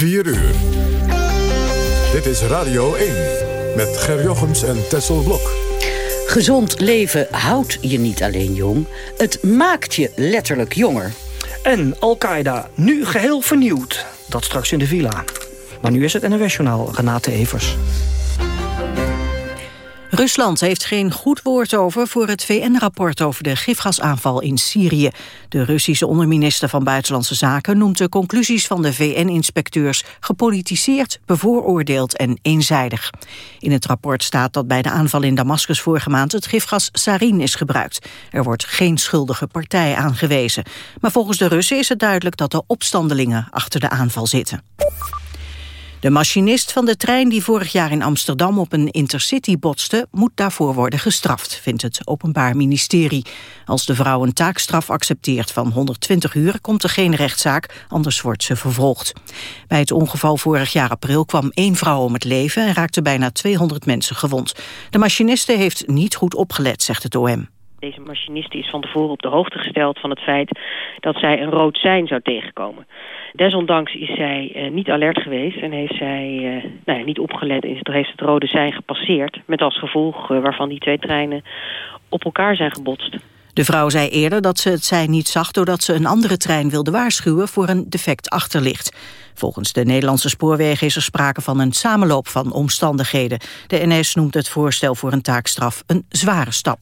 4 uur. Dit is Radio 1 met Ger Jochems en Tessel Blok. Gezond leven houdt je niet alleen jong, het maakt je letterlijk jonger. En Al-Qaeda, nu geheel vernieuwd. Dat straks in de villa. Maar nu is het NOS-journaal Renate Evers. Rusland heeft geen goed woord over voor het VN-rapport over de gifgasaanval in Syrië. De Russische onderminister van Buitenlandse Zaken noemt de conclusies van de VN-inspecteurs gepolitiseerd, bevooroordeeld en eenzijdig. In het rapport staat dat bij de aanval in Damascus vorige maand het gifgas sarin is gebruikt. Er wordt geen schuldige partij aangewezen. Maar volgens de Russen is het duidelijk dat de opstandelingen achter de aanval zitten. De machinist van de trein die vorig jaar in Amsterdam op een intercity botste... moet daarvoor worden gestraft, vindt het Openbaar Ministerie. Als de vrouw een taakstraf accepteert van 120 uur... komt er geen rechtszaak, anders wordt ze vervolgd. Bij het ongeval vorig jaar april kwam één vrouw om het leven... en raakte bijna 200 mensen gewond. De machiniste heeft niet goed opgelet, zegt het OM. Deze machiniste is van tevoren op de hoogte gesteld van het feit dat zij een rood sein zou tegenkomen. Desondanks is zij uh, niet alert geweest en heeft zij uh, nou ja, niet opgelet en heeft het rode sein gepasseerd. Met als gevolg uh, waarvan die twee treinen op elkaar zijn gebotst. De vrouw zei eerder dat ze het sein niet zag doordat ze een andere trein wilde waarschuwen voor een defect achterlicht. Volgens de Nederlandse spoorwegen is er sprake van een samenloop van omstandigheden. De NS noemt het voorstel voor een taakstraf een zware stap.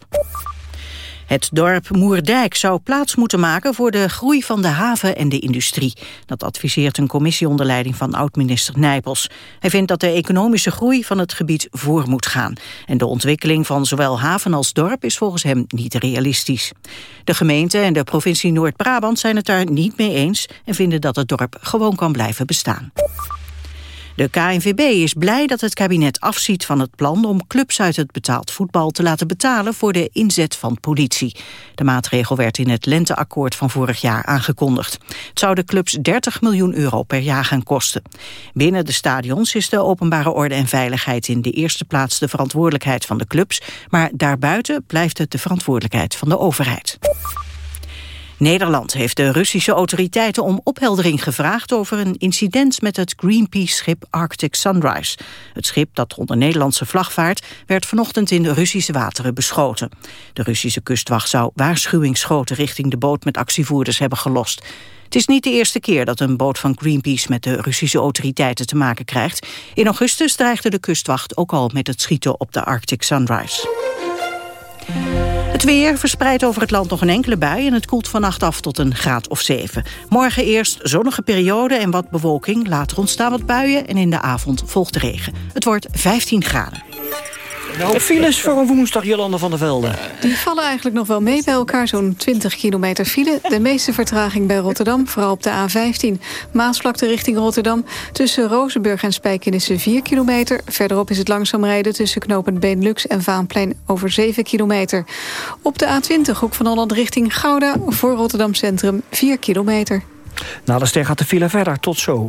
Het dorp Moerdijk zou plaats moeten maken voor de groei van de haven en de industrie. Dat adviseert een commissie onder leiding van oud-minister Nijpels. Hij vindt dat de economische groei van het gebied voor moet gaan. En de ontwikkeling van zowel haven als dorp is volgens hem niet realistisch. De gemeente en de provincie Noord-Brabant zijn het daar niet mee eens... en vinden dat het dorp gewoon kan blijven bestaan. De KNVB is blij dat het kabinet afziet van het plan om clubs uit het betaald voetbal te laten betalen voor de inzet van politie. De maatregel werd in het lenteakkoord van vorig jaar aangekondigd. Het zou de clubs 30 miljoen euro per jaar gaan kosten. Binnen de stadions is de openbare orde en veiligheid in de eerste plaats de verantwoordelijkheid van de clubs, maar daarbuiten blijft het de verantwoordelijkheid van de overheid. Nederland heeft de Russische autoriteiten om opheldering gevraagd over een incident met het Greenpeace-schip Arctic Sunrise. Het schip dat onder Nederlandse vlag vaart werd vanochtend in de Russische wateren beschoten. De Russische kustwacht zou waarschuwingsschoten richting de boot met actievoerders hebben gelost. Het is niet de eerste keer dat een boot van Greenpeace met de Russische autoriteiten te maken krijgt. In augustus dreigde de kustwacht ook al met het schieten op de Arctic Sunrise. Het weer verspreidt over het land nog een enkele bui... en het koelt vannacht af tot een graad of 7. Morgen eerst zonnige periode en wat bewolking. Later ontstaan wat buien en in de avond volgt regen. Het wordt 15 graden. Nou, files voor een woensdag, Jolande van der Velde. Die vallen eigenlijk nog wel mee bij elkaar, zo'n 20 kilometer file. De meeste vertraging bij Rotterdam, vooral op de A15. Maasvlakte richting Rotterdam. Tussen Rozenburg en Spijkenissen 4 kilometer. Verderop is het langzaam rijden tussen knooppunt Benelux en Vaanplein over 7 kilometer. Op de A20, hoek van Holland richting Gouda, voor Rotterdam Centrum 4 kilometer. Na de ster gaat de file verder, tot zo.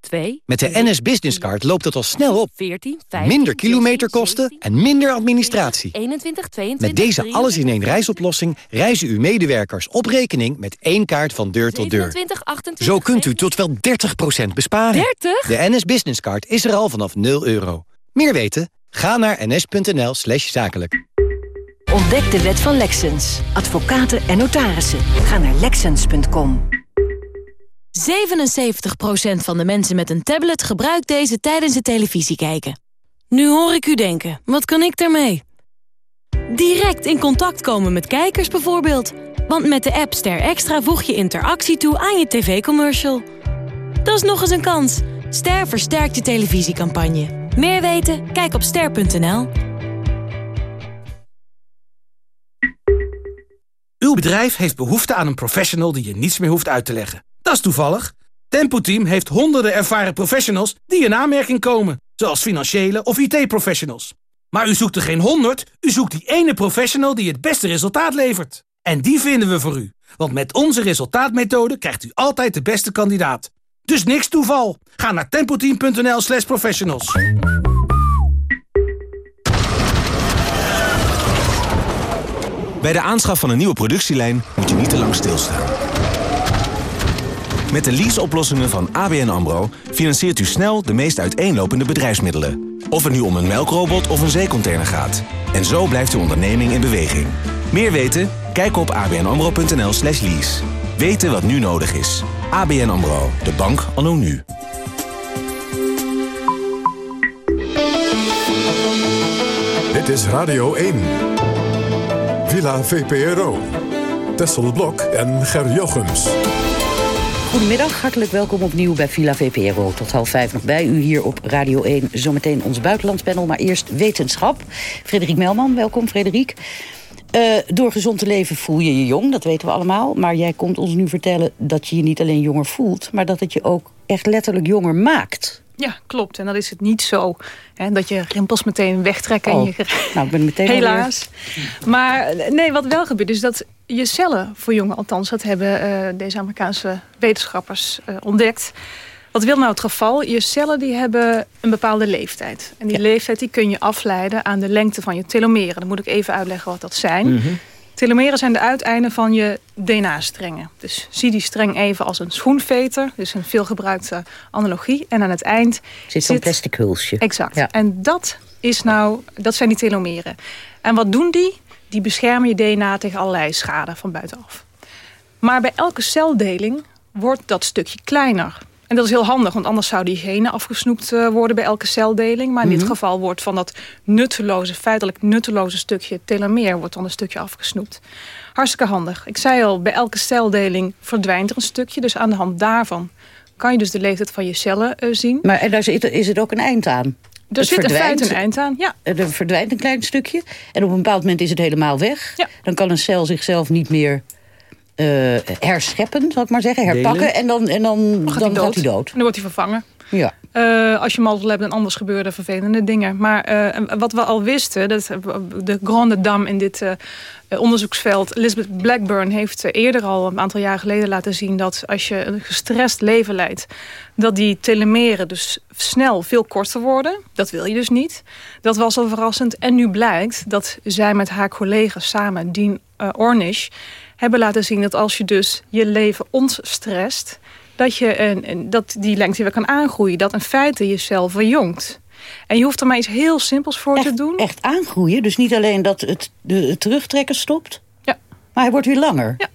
2, Met de NS Business Card loopt het al snel op. 14, 15, Minder kilometerkosten 17, en minder administratie. 21, 22, Met deze alles-in-één reisoplossing reizen uw medewerkers op rekening met één kaart van deur tot deur. 27, 28, Zo kunt u tot wel 30% besparen. 30? De NS Business Card is er al vanaf 0 euro. Meer weten? Ga naar ns.nl slash zakelijk. Ontdek de wet van Lexens. Advocaten en notarissen. Ga naar lexens.com. 77% van de mensen met een tablet gebruikt deze tijdens het televisie kijken. Nu hoor ik u denken, wat kan ik daarmee? Direct in contact komen met kijkers bijvoorbeeld. Want met de app Ster Extra voeg je interactie toe aan je tv-commercial. Dat is nog eens een kans. Ster versterkt je televisiecampagne. Meer weten? Kijk op ster.nl. Uw bedrijf heeft behoefte aan een professional die je niets meer hoeft uit te leggen. Toevallig. Tempo Team heeft honderden ervaren professionals die in aanmerking komen. Zoals financiële of IT-professionals. Maar u zoekt er geen honderd, u zoekt die ene professional die het beste resultaat levert. En die vinden we voor u. Want met onze resultaatmethode krijgt u altijd de beste kandidaat. Dus niks toeval. Ga naar tempoteam.nl slash professionals. Bij de aanschaf van een nieuwe productielijn moet je niet te lang stilstaan. Met de leaseoplossingen van ABN AMRO financiert u snel de meest uiteenlopende bedrijfsmiddelen. Of het nu om een melkrobot of een zeecontainer gaat. En zo blijft uw onderneming in beweging. Meer weten? Kijk op abnamro.nl slash lease. Weten wat nu nodig is. ABN AMRO, de bank anno nu. Dit is Radio 1. Villa VPRO. Tessel Blok en Ger Jochems. Goedemiddag, hartelijk welkom opnieuw bij Villa VPRO. Tot half vijf nog bij u hier op Radio 1. Zometeen ons buitenlandspanel, maar eerst wetenschap. Frederik Melman, welkom Frederik. Uh, door gezond te leven voel je je jong, dat weten we allemaal. Maar jij komt ons nu vertellen dat je je niet alleen jonger voelt... maar dat het je ook echt letterlijk jonger maakt. Ja, klopt. En dat is het niet zo. Hè, dat je rimpels meteen wegtrekken. Oh. En je... Nou, ik ben meteen Helaas. Maar nee, wat wel gebeurt is dat je cellen voor jongen... althans, dat hebben uh, deze Amerikaanse wetenschappers uh, ontdekt... Wat wil nou het geval? Je cellen die hebben een bepaalde leeftijd. En die ja. leeftijd die kun je afleiden aan de lengte van je telomeren. Dan moet ik even uitleggen wat dat zijn. Mm -hmm. Telomeren zijn de uiteinden van je DNA-strengen. Dus zie die streng even als een schoenveter. Dus een veelgebruikte analogie. En aan het eind zit zo'n plastic hulsje. Exact. Ja. En dat, is nou, dat zijn die telomeren. En wat doen die? Die beschermen je DNA tegen allerlei schade van buitenaf. Maar bij elke celdeling wordt dat stukje kleiner. En dat is heel handig, want anders zou die genen afgesnoept worden bij elke celdeling. Maar in mm -hmm. dit geval wordt van dat nutteloze, feitelijk nutteloze stukje telomeer wordt dan een stukje afgesnoept. Hartstikke handig. Ik zei al, bij elke celdeling verdwijnt er een stukje. Dus aan de hand daarvan kan je dus de leeftijd van je cellen uh, zien. Maar en daar zit, is het ook een eind aan? Er het zit in feite een eind aan, ja. Er verdwijnt een klein stukje. En op een bepaald moment is het helemaal weg. Ja. Dan kan een cel zichzelf niet meer uh, herscheppen, zal ik maar zeggen. Herpakken. Delen. En dan, en dan, gaat, dan hij gaat hij dood. En dan wordt hij vervangen. Ja. Uh, als je mazzel hebt en anders gebeuren vervelende dingen. Maar uh, wat we al wisten, dat de grande dame in dit uh, onderzoeksveld... Elizabeth Blackburn heeft eerder al een aantal jaar geleden laten zien... dat als je een gestrest leven leidt... dat die telomeren dus snel veel korter worden. Dat wil je dus niet. Dat was al verrassend. En nu blijkt dat zij met haar collega samen, Dean Ornish... hebben laten zien dat als je dus je leven ontstresst dat je een, dat die lengte weer kan aangroeien. Dat in feite jezelf verjongt. En je hoeft er maar iets heel simpels voor echt, te doen. Echt aangroeien? Dus niet alleen dat het, de, het terugtrekken stopt? Ja. Maar hij wordt weer langer? Ja.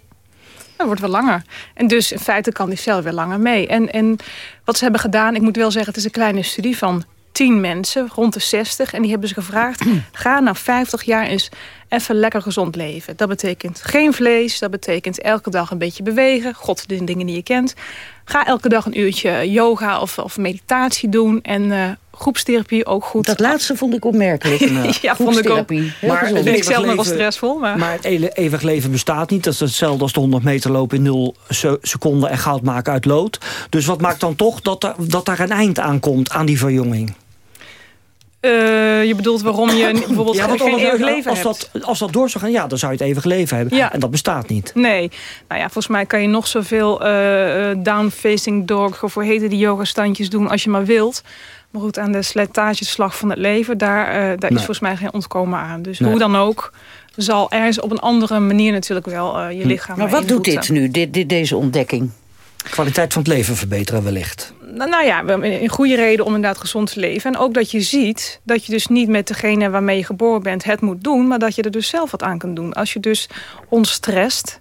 Hij wordt weer langer. En dus in feite kan die cel weer langer mee. En, en wat ze hebben gedaan, ik moet wel zeggen... het is een kleine studie van tien mensen, rond de 60. En die hebben ze gevraagd, ga na 50 jaar eens even lekker gezond leven. Dat betekent geen vlees, dat betekent elke dag een beetje bewegen. God, de dingen die je kent. Ga elke dag een uurtje yoga of, of meditatie doen. En uh, groepstherapie ook goed. Dat laatste vond ik opmerkelijk. ja, vond ik ook. Maar vind ik zelf nog wel stressvol. Maar... maar het eeuwig leven bestaat niet. Dat is hetzelfde als de 100 meter lopen in 0 seconden en goud maken uit lood. Dus wat maakt dan toch dat er, dat er een eind aankomt aan die verjonging? Uh, je bedoelt waarom je bijvoorbeeld ja, geen eeuwig leven als hebt. Dat, als dat door zou gaan, ja, dan zou je het eeuwig leven hebben. Ja. En dat bestaat niet. Nee. Nou ja, volgens mij kan je nog zoveel uh, down-facing dog... of hoe heten die yoga-standjes doen als je maar wilt. Maar goed, aan de slijtageslag van het leven... daar, uh, daar nee. is volgens mij geen ontkomen aan. Dus nee. hoe dan ook zal ergens op een andere manier natuurlijk wel je lichaam... Maar wat doet dit nu, dit, dit, deze ontdekking? kwaliteit van het leven verbeteren wellicht. Nou ja, een goede reden om inderdaad gezond te leven. En ook dat je ziet dat je dus niet met degene waarmee je geboren bent het moet doen... maar dat je er dus zelf wat aan kan doen. Als je dus ontstrest,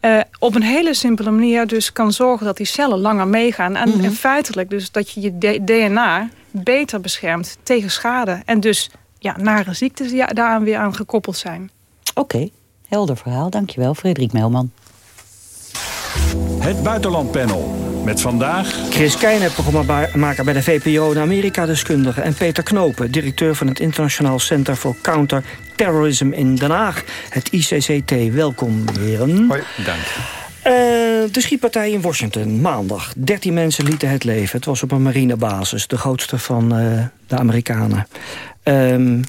uh, op een hele simpele manier dus kan zorgen dat die cellen langer meegaan. En, mm -hmm. en feitelijk dus dat je je DNA beter beschermt tegen schade. En dus ja, nare ziektes die daaraan weer aan gekoppeld zijn. Oké, okay. helder verhaal. Dankjewel, Frederik Melman. Het Buitenlandpanel. Met vandaag... Chris Keijne, programmamaker bij de VPO en Amerika-deskundige. En Peter Knopen, directeur van het Internationaal Center for Counter Terrorism in Den Haag. Het ICCT. Welkom, heren. Hoi, dank. Uh, de schietpartij in Washington, maandag. 13 mensen lieten het leven. Het was op een marinebasis, de grootste van uh, de Amerikanen. Um,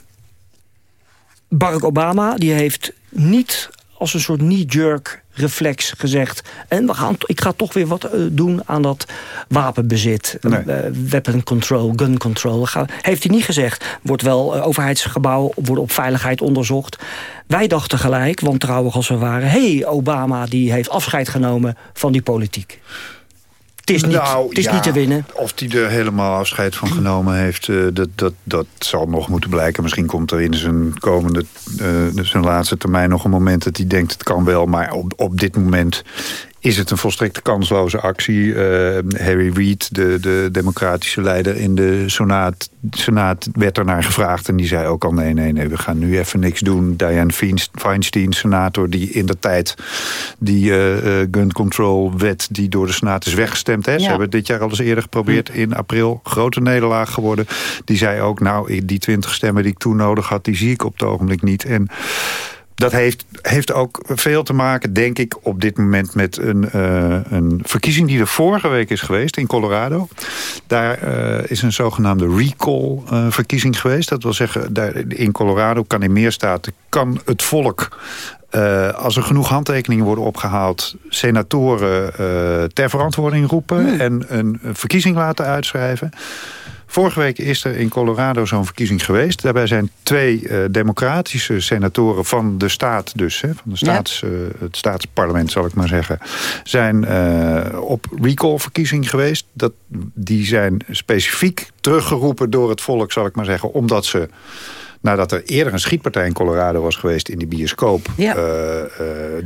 Barack Obama die heeft niet als een soort knee-jerk reflex gezegd... en we gaan, ik ga toch weer wat uh, doen aan dat wapenbezit. Nee. Uh, weapon control, gun control. Heeft hij niet gezegd. Wordt wel uh, overheidsgebouwen worden op veiligheid onderzocht. Wij dachten gelijk, wantrouwig als we waren... hé, hey, Obama die heeft afscheid genomen van die politiek. Het is, niet, nou, het is ja, niet te winnen. Of hij er helemaal afscheid van genomen heeft, uh, dat, dat, dat zal nog moeten blijken. Misschien komt er in zijn komende, uh, zijn laatste termijn nog een moment dat hij denkt het kan wel. Maar op, op dit moment is het een volstrekt kansloze actie. Uh, Harry Reid, de, de democratische leider in de Senaat, Senaat, werd er naar gevraagd. En die zei ook al, nee, nee, nee, we gaan nu even niks doen. Diane Feinstein, senator, die in de tijd die uh, uh, gun control wet... die door de Senaat is weggestemd. Hè. Ja. Ze hebben dit jaar al eens eerder geprobeerd in april. Grote nederlaag geworden. Die zei ook, nou, die twintig stemmen die ik toen nodig had... die zie ik op het ogenblik niet. En dat heeft, heeft ook veel te maken, denk ik, op dit moment... met een, uh, een verkiezing die er vorige week is geweest in Colorado. Daar uh, is een zogenaamde recall-verkiezing uh, geweest. Dat wil zeggen, daar, in Colorado kan in meer staten... kan het volk uh, als er genoeg handtekeningen worden opgehaald... senatoren uh, ter verantwoording roepen... En een verkiezing laten uitschrijven. Vorige week is er in Colorado zo'n verkiezing geweest. Daarbij zijn twee uh, democratische senatoren van de staat dus... Hè, van de staats, ja. uh, het staatsparlement zal ik maar zeggen... zijn uh, op recall-verkiezing geweest. Dat, die zijn specifiek teruggeroepen door het volk, zal ik maar zeggen... omdat ze nadat er eerder een schietpartij in Colorado was geweest in die bioscoop... Ja. Uh, uh,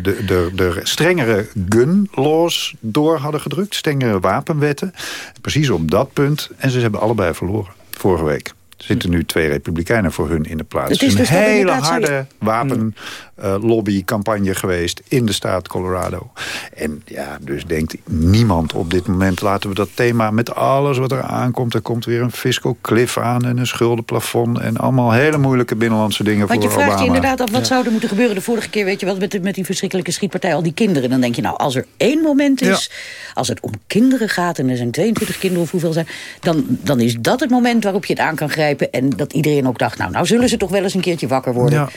de, de, de strengere gun laws door hadden gedrukt. Strengere wapenwetten. Precies op dat punt. En ze hebben allebei verloren vorige week. Er zitten nu twee republikeinen voor hun in de plaats. Het is dus een hele harde wapenlobbycampagne uh, geweest in de staat Colorado. En ja, dus denkt niemand op dit moment... laten we dat thema met alles wat er aankomt... er komt weer een fiscal cliff aan en een schuldenplafond... en allemaal hele moeilijke binnenlandse dingen Want voor Obama. Want je vraagt je inderdaad af wat ja. zou er moeten gebeuren. De vorige keer, weet je wel, met, met die verschrikkelijke schietpartij... al die kinderen, dan denk je nou, als er één moment is... Ja. als het om kinderen gaat en er zijn 22 kinderen of hoeveel zijn... dan, dan is dat het moment waarop je het aan kan grijpen en dat iedereen ook dacht, nou, nou zullen ze toch wel eens een keertje wakker worden. Ja.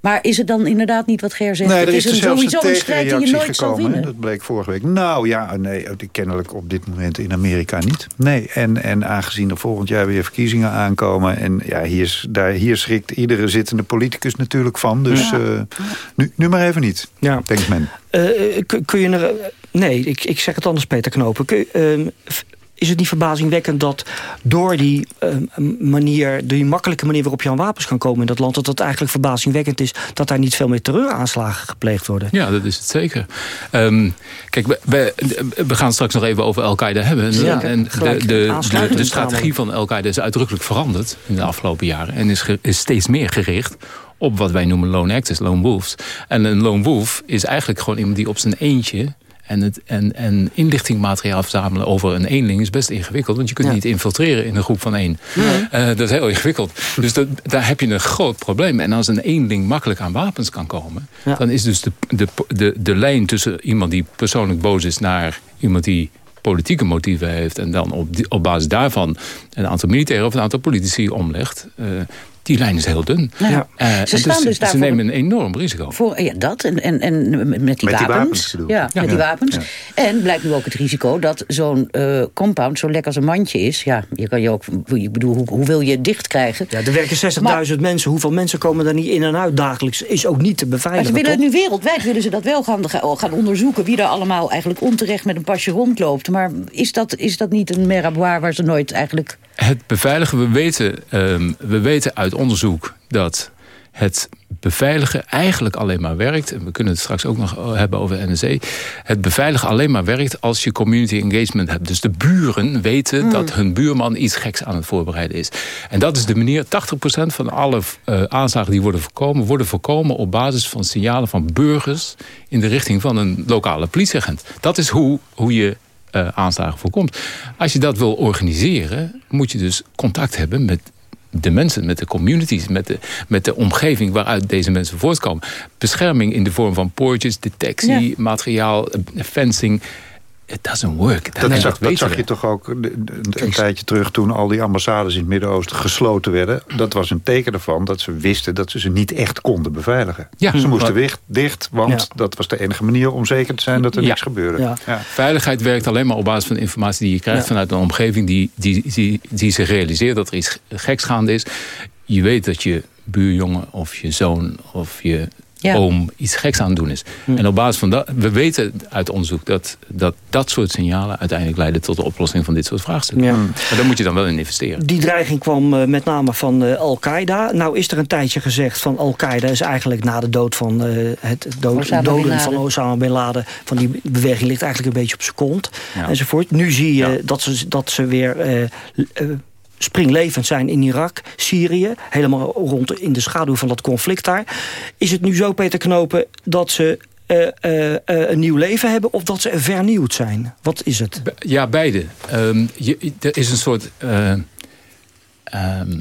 Maar is het dan inderdaad niet wat Ger zegt? Nee, er is, is een sowieso een strijd die je nooit gekomen, zal winnen. Dat bleek vorige week. Nou ja, nee, kennelijk op dit moment in Amerika niet. Nee, en, en aangezien er volgend jaar weer verkiezingen aankomen... en ja, hier, daar, hier schrikt iedere zittende politicus natuurlijk van. Dus ja. uh, nu, nu maar even niet, ja. denkt men. Uh, kun je... Er, nee, ik, ik zeg het anders, Peter Knopen. Kun uh, is het niet verbazingwekkend dat door die uh, manier, die makkelijke manier waarop je aan wapens kan komen in dat land, dat het eigenlijk verbazingwekkend is dat daar niet veel meer terreuraanslagen gepleegd worden? Ja, dat is het zeker. Um, kijk, we, we, we, gaan straks nog even over Al-Qaeda hebben. Ja, en de, de, de, de strategie van Al-Qaeda is uitdrukkelijk veranderd in de afgelopen jaren en is, is steeds meer gericht op wat wij noemen lone actors, lone wolves. En een lone wolf is eigenlijk gewoon iemand die op zijn eentje en, het, en, en inlichtingmateriaal verzamelen over een eenling is best ingewikkeld. Want je kunt ja. niet infiltreren in een groep van één. Nee. Uh, dat is heel ingewikkeld. Dus dat, daar heb je een groot probleem. En als een eenling makkelijk aan wapens kan komen... Ja. dan is dus de, de, de, de lijn tussen iemand die persoonlijk boos is... naar iemand die politieke motieven heeft... en dan op, die, op basis daarvan een aantal militairen of een aantal politici omlegt... Uh, die lijn is heel dun. Ja. Uh, ze, staan dus, dus daar ze nemen een enorm risico. Voor, ja, dat en, en, en met die met wapens. Die wapens ja, ja, met die wapens. Ja. En blijkt nu ook het risico dat zo'n uh, compound zo lekker als een mandje is. Ja, je kan je ook, ik bedoel, hoe, hoe wil je het dicht krijgen? Ja, er werken 60.000 mensen. Hoeveel mensen komen daar niet in en uit dagelijks? Is ook niet te beveiligen. Maar ze willen het nu wereldwijd willen ze dat wel gaan, gaan onderzoeken. Wie er allemaal eigenlijk onterecht met een pasje rondloopt. Maar is dat, is dat niet een meraboir waar ze nooit eigenlijk... Het beveiligen, we weten, um, we weten uit onderzoek dat het beveiligen eigenlijk alleen maar werkt... en we kunnen het straks ook nog hebben over NSE... het beveiligen alleen maar werkt als je community engagement hebt. Dus de buren weten mm. dat hun buurman iets geks aan het voorbereiden is. En dat is de manier, 80% van alle uh, aanslagen die worden voorkomen... worden voorkomen op basis van signalen van burgers... in de richting van een lokale politieagent. Dat is hoe, hoe je uh, aanslagen voorkomt. Als je dat wil organiseren, moet je dus contact hebben met de mensen, met de communities, met de, met de omgeving waaruit deze mensen voortkomen. Bescherming in de vorm van poortjes, detectie, materiaal, fencing it doesn't work. Dat, zag, dat zag je toch ook een, een tijdje terug... toen al die ambassades in het Midden-Oosten gesloten werden. Dat was een teken ervan dat ze wisten... dat ze ze niet echt konden beveiligen. Ja, ze moesten maar, dicht, want dat was de enige manier... om zeker te zijn dat er niks gebeurde. Veiligheid werkt alleen maar op basis van de informatie die je krijgt... vanuit een omgeving die, die, die, die zich realiseert dat er iets geks gaande is. Je weet dat je buurjongen of je zoon of je ja. oom iets geks aan het doen is. Hm. En op basis van dat, we weten uit onderzoek dat, dat dat soort signalen uiteindelijk leiden tot de oplossing van dit soort vraagstukken. Ja. Maar daar moet je dan wel in investeren. Die dreiging kwam uh, met name van uh, Al-Qaeda. Nou is er een tijdje gezegd van Al-Qaeda is eigenlijk na de dood van uh, het dood, doden van Osama Bin Laden, van die beweging ligt eigenlijk een beetje op zijn kont ja. enzovoort. Nu zie je dat, ze, dat ze weer springlevend zijn in Irak, Syrië... helemaal rond in de schaduw van dat conflict daar. Is het nu zo, Peter Knopen, dat ze uh, uh, uh, een nieuw leven hebben... of dat ze vernieuwd zijn? Wat is het? Ja, beide. Um, je, er is een soort... Um,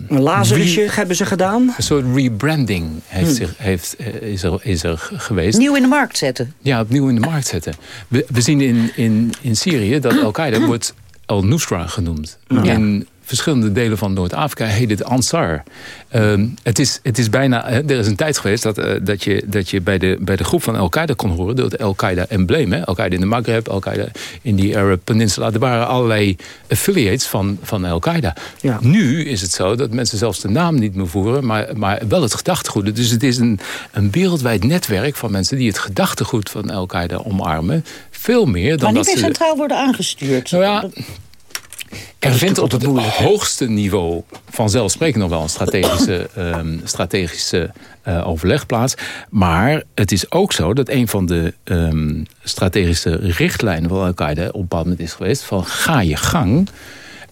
een hebben ze gedaan? Een soort rebranding heeft hmm. zich, heeft, is, er, is er geweest. Nieuw in de markt zetten? Ja, opnieuw in de markt zetten. We, we zien in, in, in Syrië dat Al-Qaeda wordt Al-Nusra genoemd. Ja. In verschillende delen van Noord-Afrika heet het Ansar. Ehm, het, is, het is bijna, er is een tijd geweest dat, uh, dat, je, dat je bij de, bij de groep van Al-Qaeda kon horen... door het Al-Qaeda-embleem. Al-Qaeda in de Maghreb, Al-Qaeda in die Arab Peninsula. Er waren allerlei affiliates van, van Al-Qaeda. Ja. Nu is het zo dat mensen zelfs de naam niet meer voeren... maar, maar wel het gedachtegoed. Dus het is een, een wereldwijd netwerk van mensen... die het gedachtegoed van Al-Qaeda omarmen. Veel meer dan maar niet meer centraal worden aangestuurd. Nou ja, er vindt op het hoogste niveau vanzelfsprekend nog wel een strategische, um, strategische uh, overleg plaats. Maar het is ook zo dat een van de um, strategische richtlijnen van Al-Qaeda op een bepaald moment is geweest van ga je gang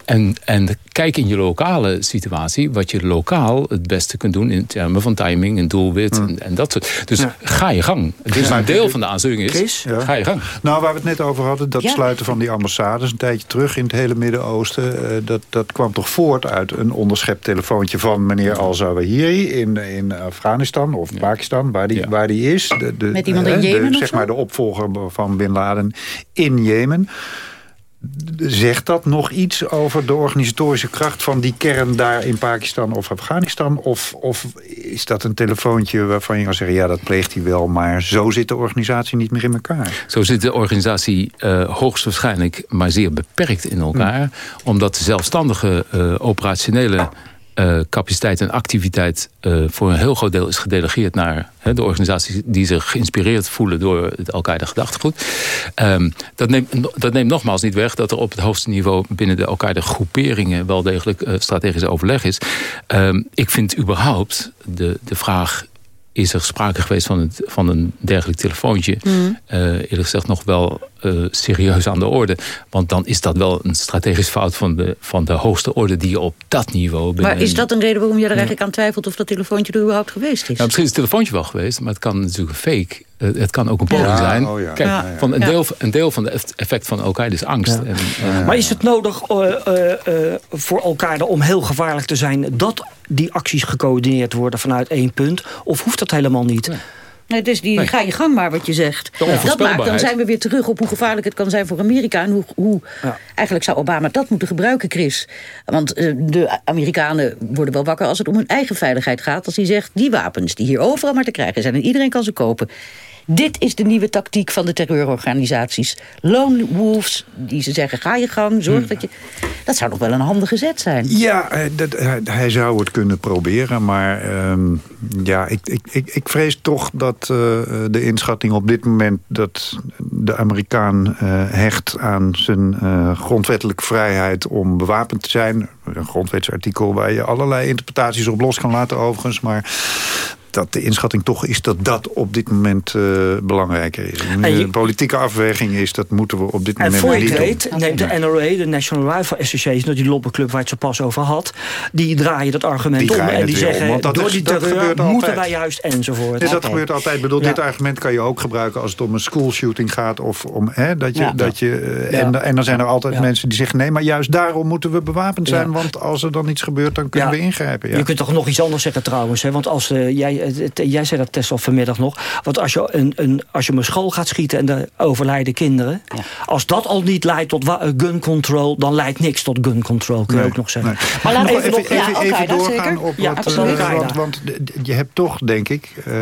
en, en kijk in je lokale situatie wat je lokaal het beste kunt doen in termen van timing en doelwit en, en, dat soort. Dus ga je gang. Dus een deel van de aanzuiging is, ga je gang. Nou, waar we het net over hadden, dat sluiten van die ambassades een tijdje terug in het hele Midden-Oosten. Uh, dat, dat kwam toch voort uit een onderschept telefoontje van meneer Al-Zawahiri in, in Afghanistan of Pakistan, waar die, waar die is. De, de, Met iemand in Jemen Zeg maar de opvolger van Bin Laden in Jemen. Zegt dat nog iets over de organisatorische kracht van die kern daar in Pakistan of Afghanistan? Of, of is dat een telefoontje waarvan je kan zeggen, ja dat pleegt hij wel, maar zo zit de organisatie niet meer in elkaar? Zo zit de organisatie uh, hoogstwaarschijnlijk maar zeer beperkt in elkaar. Hm. Omdat de zelfstandige uh, operationele uh, capaciteit en activiteit uh, voor een heel groot deel is gedelegeerd naar de organisaties die zich geïnspireerd voelen door het Al-Qaeda gedachtegoed. Um, dat, neemt, dat neemt nogmaals niet weg dat er op het hoogste niveau binnen de Al-Qaeda groeperingen wel degelijk uh, strategisch overleg is. Um, ik vind überhaupt de, de vraag is er sprake geweest van, het, van een dergelijk telefoontje. Mm. Uh, eerlijk gezegd nog wel uh, serieus aan de orde. Want dan is dat wel een strategisch fout van de, van de hoogste orde... die je op dat niveau... Binnen... Maar is dat een reden waarom je er eigenlijk aan twijfelt... of dat telefoontje er überhaupt geweest is? Nou, misschien is het telefoontje wel geweest... maar het kan natuurlijk een fake uh, het kan ook een poging zijn. Oh ja. Kijk, ja. Van een, deel, een deel van het effect van Al-Qaeda is angst. En, uh, maar is het nodig voor Al-Qaeda om heel gevaarlijk te zijn... dat die acties gecoördineerd worden vanuit één punt? Of hoeft dat helemaal niet? Nee, dus die nee. ga je gang maar wat je zegt. Dat maakt, dan zijn we weer terug op hoe gevaarlijk het kan zijn voor Amerika. En hoe, hoe ja. eigenlijk zou Obama dat moeten gebruiken, Chris. Want uh, de Amerikanen worden wel wakker als het om hun eigen veiligheid gaat. Als hij zegt, die wapens die hier overal maar te krijgen zijn... en iedereen kan ze kopen. Dit is de nieuwe tactiek van de terreurorganisaties. Lone wolves, die ze zeggen, ga je gang, zorg hmm. dat je... Dat zou nog wel een handige zet zijn. Ja, dat, hij zou het kunnen proberen. Maar um, ja, ik, ik, ik, ik, vrees toch dat uh, de inschatting op dit moment... dat de Amerikaan uh, hecht aan zijn uh, grondwettelijke vrijheid om bewapend te zijn. Een grondwetsartikel waar je allerlei interpretaties op los kan laten overigens. Maar dat de inschatting toch is dat dat op dit moment uh, belangrijker is. Een politieke afweging is, dat moeten we op dit moment niet doen. En voor je weet neemt de NRA, de National Rifle Association... die lobbyclub waar het zo pas over had... die draaien dat argument om en die zeggen... Om, door die terreur moeten wij juist enzovoort. Dus dat gebeurt altijd. Ik bedoel, dit argument kan je ook gebruiken als het om een schoolshooting gaat... of om hè, dat je... Dat je en, en dan zijn er altijd mensen die zeggen... nee, maar juist daarom moeten we bewapend zijn... want als er dan iets gebeurt, dan kunnen we ingrijpen. Je kunt toch nog iets anders zeggen trouwens. Hè? Want als uh, jij, jij zei dat Tessel vanmiddag nog. Want als je, een, een, als je op een school gaat schieten en er overlijden kinderen. Als dat al niet leidt tot gun control. Dan leidt niks tot gun control. Kun je ook nog zeggen. Maar laten we even, even, even, doorgaan op wat... Uh, want, want, je hebt toch, denk ik, uh,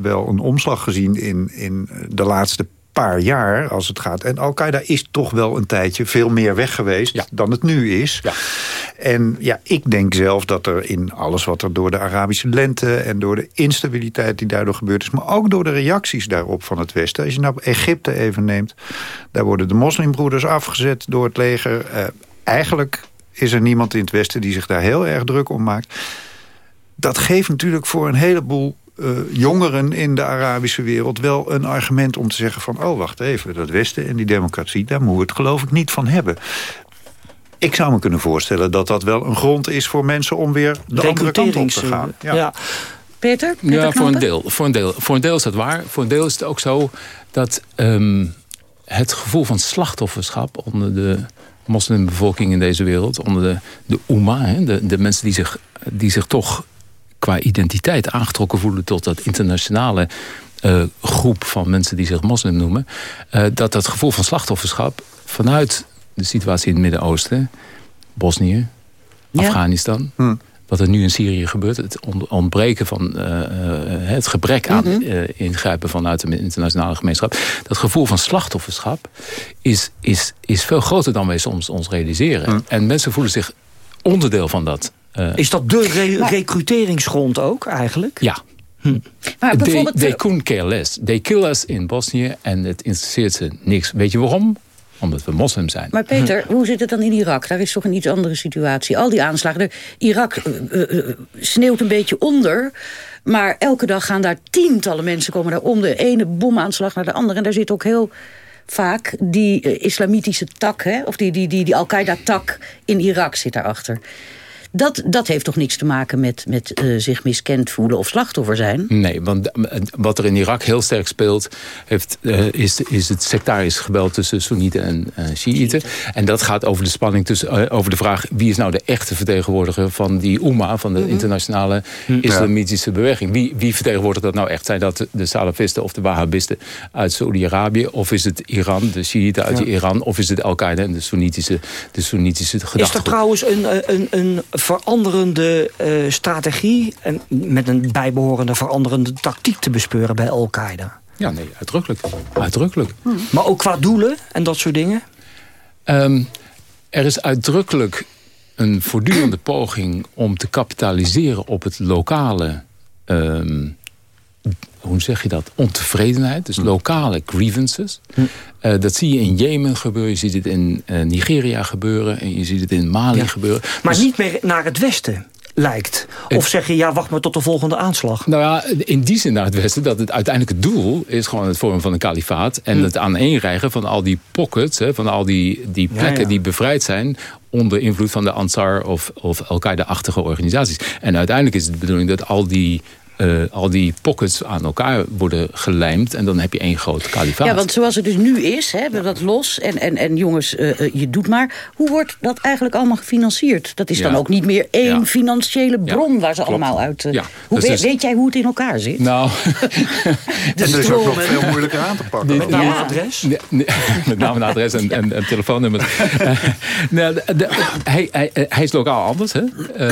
wel een omslag gezien in, in de laatste paar jaar als het gaat. En Al-Qaeda is toch wel een tijdje veel meer weg geweest dan het nu is. Ja. En ja, ik denk zelf dat er in alles wat er door de Arabische lente... en door de instabiliteit die daardoor gebeurd is... maar ook door de reacties daarop van het Westen. Als je nou Egypte even neemt... daar worden de moslimbroeders afgezet door het leger. Uh, eigenlijk is er niemand in het Westen die zich daar heel erg druk om maakt. Dat geeft natuurlijk voor een heleboel uh, jongeren in de Arabische wereld wel een argument om te zeggen van... oh, wacht even, dat Westen en die democratie, daar moet het geloof ik niet van hebben. Ik zou me kunnen voorstellen dat dat wel een grond is voor mensen om weer de andere kant op te gaan. Ja. ja. Peter? ja, voor een, deel, voor, een deel, voor een deel is dat waar. Voor een deel is het ook zo dat um, het gevoel van slachtofferschap onder de moslimbevolking in deze wereld, onder de, de Umma, hè, de, de mensen die zich, die zich toch qua identiteit aangetrokken voelen tot dat internationale uh, groep van mensen die zich moslim noemen, uh, dat dat gevoel van slachtofferschap vanuit de situatie in het Midden-Oosten, Bosnië, Afghanistan, hm. wat er nu in Syrië gebeurt, het ontbreken van uh, het gebrek aan mm ingrijpen vanuit de internationale gemeenschap, dat gevoel van slachtofferschap is, is, is veel groter dan wij soms ons realiseren. Hm. En mensen voelen zich onderdeel van dat is dat de re recruteringsgrond ook eigenlijk? Ja. Hm. Maar they, they couldn't care less. They kill us in Bosnië en het interesseert ze niks. Weet je waarom? Omdat we moslim zijn. Maar Peter, hoe zit het dan in Irak? Daar is toch een iets andere situatie. Al die aanslagen. De, Irak uh, uh, sneeuwt een beetje onder. Maar elke dag gaan daar tientallen mensen komen daar om. De ene bomaanslag naar de andere. En daar zit ook heel vaak die islamitische tak. Hè? Of die, die, die, die Al-Qaeda-tak in Irak zit daarachter. Dat, dat heeft toch niks te maken met, met uh, zich miskend voelen of slachtoffer zijn? Nee, want eh, wat er in Irak heel sterk speelt... Heeft, uh, is, is het sectarisch geweld tussen Soenieten en uh, Shiiten. En dat gaat over de spanning tussen, over de vraag... wie is nou de echte vertegenwoordiger van die Umma... van de mhm. internationale mhm. islamitische beweging? Wie, wie vertegenwoordigt dat nou echt? Zijn dat de Salafisten of de Wahhabisten uit Saudi-Arabië? Of is het Iran, de Shiiten uit Iran? Of is het Al-Qaeda en de Soenitische, de Soenitische Is er trouwens een, een, een veranderende uh, strategie... en met een bijbehorende veranderende tactiek te bespeuren bij Al-Qaeda? Ja, nee, uitdrukkelijk. uitdrukkelijk. Hm. Maar ook qua doelen en dat soort dingen? Um, er is uitdrukkelijk een voortdurende poging om te kapitaliseren op het lokale um, hoe zeg je dat, ontevredenheid. Dus hm. lokale grievances. Hm. Uh, dat zie je in Jemen gebeuren. Je ziet het in uh, Nigeria gebeuren. En je ziet het in Mali gebeuren. Maar dus, niet meer naar het westen lijkt? Of zeg je, ja, wacht maar tot de volgende aanslag? Nou ja, in die zin naar het westen... dat het uiteindelijk het doel is gewoon het vormen van een kalifaat... en hm. het aaneenrijgen van al die pockets... Hè, van al die, die plekken die bevrijd zijn onder invloed van de Ansar of, of Al-Qaeda-achtige organisaties. En uiteindelijk is het de bedoeling dat al die uh, al die pockets aan elkaar worden gelijmd. En dan heb je één groot kalifaat. Ja, want zoals het dus nu is, hè, we dat los. En, en, en jongens, uh, je doet maar. Hoe wordt dat eigenlijk allemaal gefinancierd? Dat is dan ook niet meer één financiële bron waar ze allemaal uit... Uh, hoe weet, weet, jij hoe het in elkaar zit? Nou... dus dat is ook nog veel moeilijker aan te pakken. Met naam en adres? met naam en adres en, en, en telefoonnummer. nou, hij, hij, hij, is lokaal anders. Hè?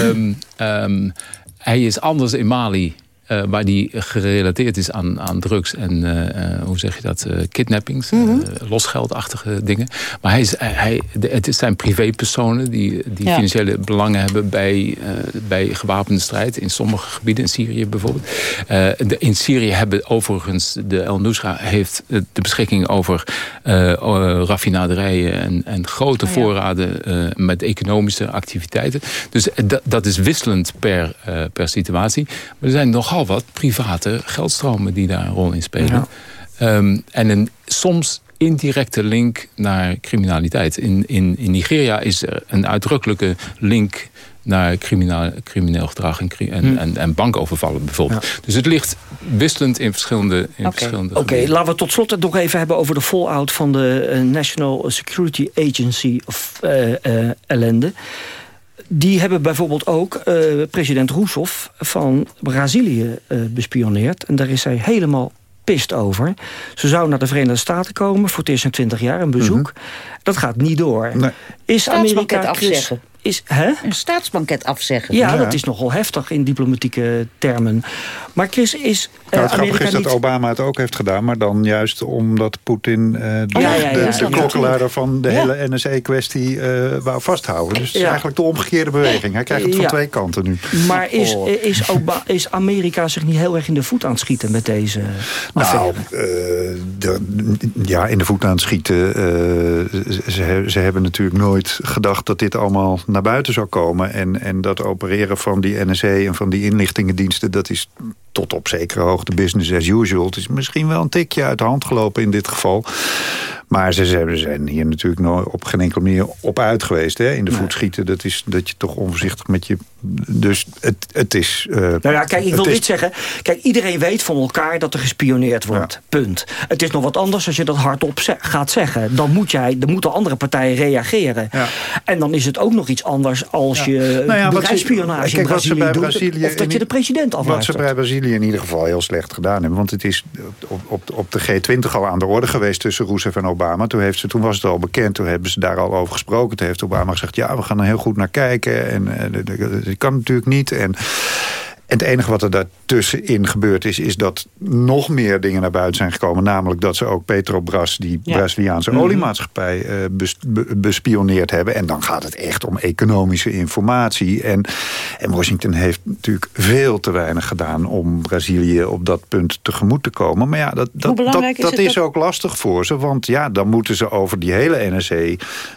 Um, um, hij is anders in Mali uh, waar die gerelateerd is aan, aan drugs en uh, hoe zeg je dat, kidnappings, mm -hmm. losgeldachtige dingen. Maar hij is, hij, de, het zijn privépersonen die, die financiële belangen hebben bij, bij gewapende strijd. In sommige gebieden, in Syrië bijvoorbeeld. De, in Syrië hebben overigens, de El Nusra heeft de beschikking over raffinaderijen en, en grote oh voorraden met economische activiteiten. Dus dat, dat is wisselend per, per situatie. Maar er zijn nog nogal wat private geldstromen die daar een rol in spelen. Ehm, en een soms indirecte link naar criminaliteit. In, in, in Nigeria is er een uitdrukkelijke link naar crimineel, crimineel gedrag en, en, Hm. en, en bankovervallen bijvoorbeeld. Dus het ligt wisselend in verschillende, in verschillende Oké, laten we tot slot het nog even hebben over de fallout van de eh, National Security Agency of eh, eh, ellende. Die hebben bijvoorbeeld ook eh, president Rousseff van Brazilië eh, bespioneerd. En daar is hij helemaal pist over. Ze zou naar de Verenigde Staten komen voor het eerst in 20 jaar, een bezoek. Dat gaat niet door. Is Staatsbanket Amerika afzeggen. Is, hè? Een staatsbanket afzeggen. Ja, dat is nogal heftig in diplomatieke termen. Maar Chris, is eh, Nou, het grappige Amerika is dat niet... Obama het ook heeft gedaan... maar dan juist omdat Poetin eh, de, ja, ja, de, ja, de ja, klokkenluider van de Ja. hele NSE-kwestie eh wou vasthouden. Dus het is Ja. eigenlijk de omgekeerde beweging. Hij krijgt het van Ja. twee kanten nu. Maar is, Oh. is, Oba- is Amerika zich niet heel erg in de voet aan het schieten met deze? Nou, eh, de- ja, in de voet aan het schieten. eh, ze, ze hebben natuurlijk nooit gedacht dat dit allemaal naar buiten zou komen. En, en dat opereren van die NSA en van die inlichtingendiensten... dat is tot op zekere hoogte business as usual. Het is misschien wel een tikje uit de hand gelopen in dit geval. Maar ze zijn- hier natuurlijk nooit op geen enkele manier op uit geweest. Hè? In de voet schieten, dat is dat je toch onvoorzichtig met je... Dus het, het is... eh, Nou ja, kijk, ik wil is- dit zeggen. Kijk, iedereen weet van elkaar dat er gespioneerd wordt. Punt. Het is nog wat anders als je dat hardop ze- gaat zeggen. Dan, moet jij, dan moeten andere partijen reageren. En dan is het ook nog iets anders als je Nou ja, wat ze- bedrijfsspionage in Brazilië doet. Brazilië of dat je de president Wat ze bij Brazilië in ieder geval heel slecht gedaan hebben. Want het is op, op, op de G20 al aan de orde geweest tussen Rousseff en Obama. Toen, heeft ze, toen was het al bekend, toen hebben ze daar al over gesproken. Toen heeft Obama gezegd, ja, we gaan er heel goed naar kijken. En eh, dat kan natuurlijk niet. En... En het enige wat er daartussenin gebeurd is... is dat nog meer dingen naar buiten zijn gekomen. Namelijk dat ze ook Petrobras, die Ja. Braziliaanse Mhm. oliemaatschappij... eh, bes- be- bespioneerd hebben. En dan gaat het echt om economische informatie. En, en Washington heeft natuurlijk veel te weinig gedaan... om Brazilië op dat punt tegemoet te komen. Maar ja, dat, dat, dat, belangrijk is dat ook lastig voor ze. Want ja, dan moeten ze over die hele NSC...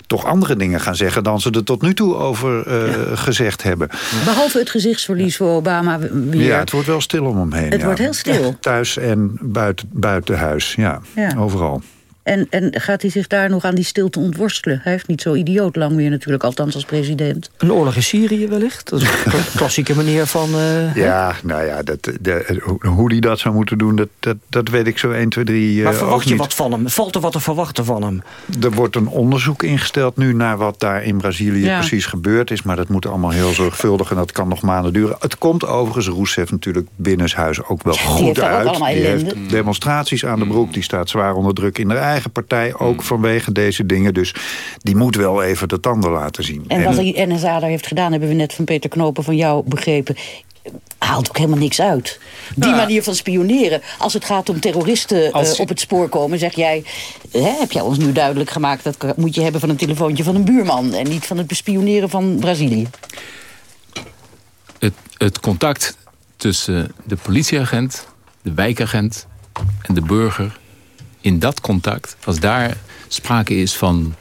toch andere dingen gaan zeggen... dan ze er tot nu toe over eh, gezegd hebben. Behalve het gezichtsverlies voor Obama weer. Ja, het wordt wel stil om hem heen. Het ja. wordt heel stil. Thuis en buiten, buiten huis, ja. Ja. Overal. En, en gaat hij zich daar nog aan die stilte ontworstelen? Hij heeft niet zo idioot lang meer natuurlijk, althans als president. Een oorlog in Syrië wellicht? Dat is een klassieke manier van... eh, Ja, nou ja, dat, de, hoe- die dat zou moeten doen, dat, dat, dat weet ik zo 1, 2, 3 maar verwacht ook je niet. wat van hem? Valt er wat te verwachten van hem? Er wordt een onderzoek ingesteld nu naar wat daar in Brazilië Ja. precies gebeurd is. Maar dat moet allemaal heel zorgvuldig en dat kan nog maanden duren. Het komt overigens Rousseff natuurlijk binnenshuis ook wel goed ook uit. allemaal die ellende. heeft demonstraties aan de broek. Die staat zwaar onder druk in haar eigen partij. Ook vanwege deze dingen. Dus die moet wel even de tanden laten zien. En wat die NSA daar heeft gedaan, hebben we net van Peter Knopen van jou begrepen. Haalt ook helemaal niks uit. Die manier van spioneren. Als het gaat om terroristen eh, op het spoor komen, zeg jij. Hè, heb jij ons nu duidelijk gemaakt dat moet je hebben van een telefoontje van een buurman. En niet van het bespioneren van Brazilië. het, het contact tussen de politieagent, de wijkagent en de burger... in dat contact, als daar sprake is van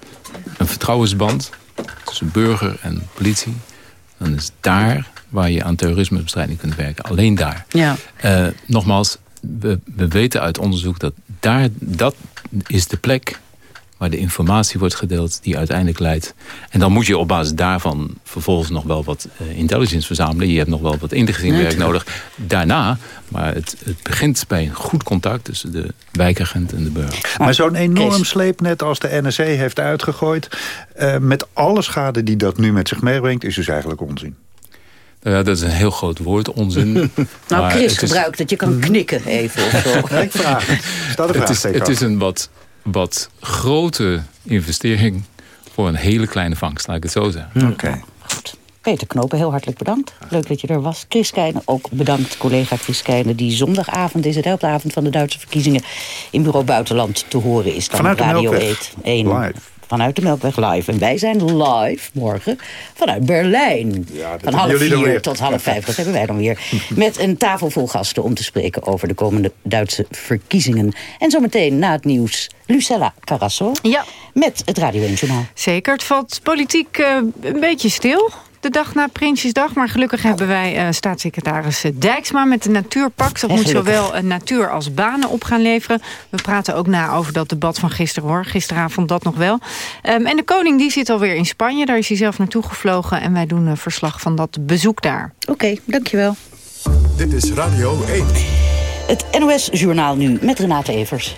een vertrouwensband... tussen burger en politie... dan is daar waar je aan terrorismebestrijding kunt werken. Alleen daar. Ja. Eh, nogmaals, we, we weten uit onderzoek dat daar, dat is de plek waar de informatie wordt gedeeld die uiteindelijk leidt. En dan moet je op basis daarvan vervolgens nog wel wat eh, intelligence verzamelen. Je hebt nog wel wat inlichtingwerk Nee, nodig. Daarna, maar het, het begint bij een goed contact tussen de wijkagent en de burger. Maar zo'n enorm sleepnet als de NSC heeft uitgegooid... eh, met alle schade die dat nu met zich meebrengt... is dus eigenlijk onzin. Nou ja, dat is een heel groot woord, onzin. Nou, Chris het is- gebruikt dat je kan knikken even of zo. ik vraag het. Staat het, is, het is een wat, wat grote investering voor een hele kleine vangst, laat ik het zo zeggen. Oké. Peter Knopen, heel hartelijk bedankt. Leuk dat je er was. Chris Keijnen, ook bedankt collega Chris Keijnen... die zondagavond is het hè, op de avond van de Duitse verkiezingen... in Bureau Buitenland te horen is. Dan Vanuit Radio Melkweg. 1. Live. Vanuit de Melkweg live. En wij zijn live morgen vanuit Berlijn. van half vier weer. tot half vijf. Dat hebben wij dan weer. Met een tafel vol gasten om te spreken over de komende Duitse verkiezingen. En zometeen na het nieuws Lucella Carasso. Ja. Met het Radio 1 Journaal. Zeker, het valt politiek eh, een beetje stil. De dag na Prinsjesdag. Maar gelukkig hebben wij uh, staatssecretaris Dijksma met de Natuurpak. Dat moet zowel uh, natuur als banen op gaan leveren. We praten ook na over dat debat van gisteren hoor. Gisteravond dat nog wel. Um, en de koning die zit alweer in Spanje. Daar is hij zelf naartoe gevlogen. En wij doen een verslag van dat bezoek daar. Oké, okay, dankjewel. Dit is Radio 1. Het NOS-journaal nu met Renate Evers.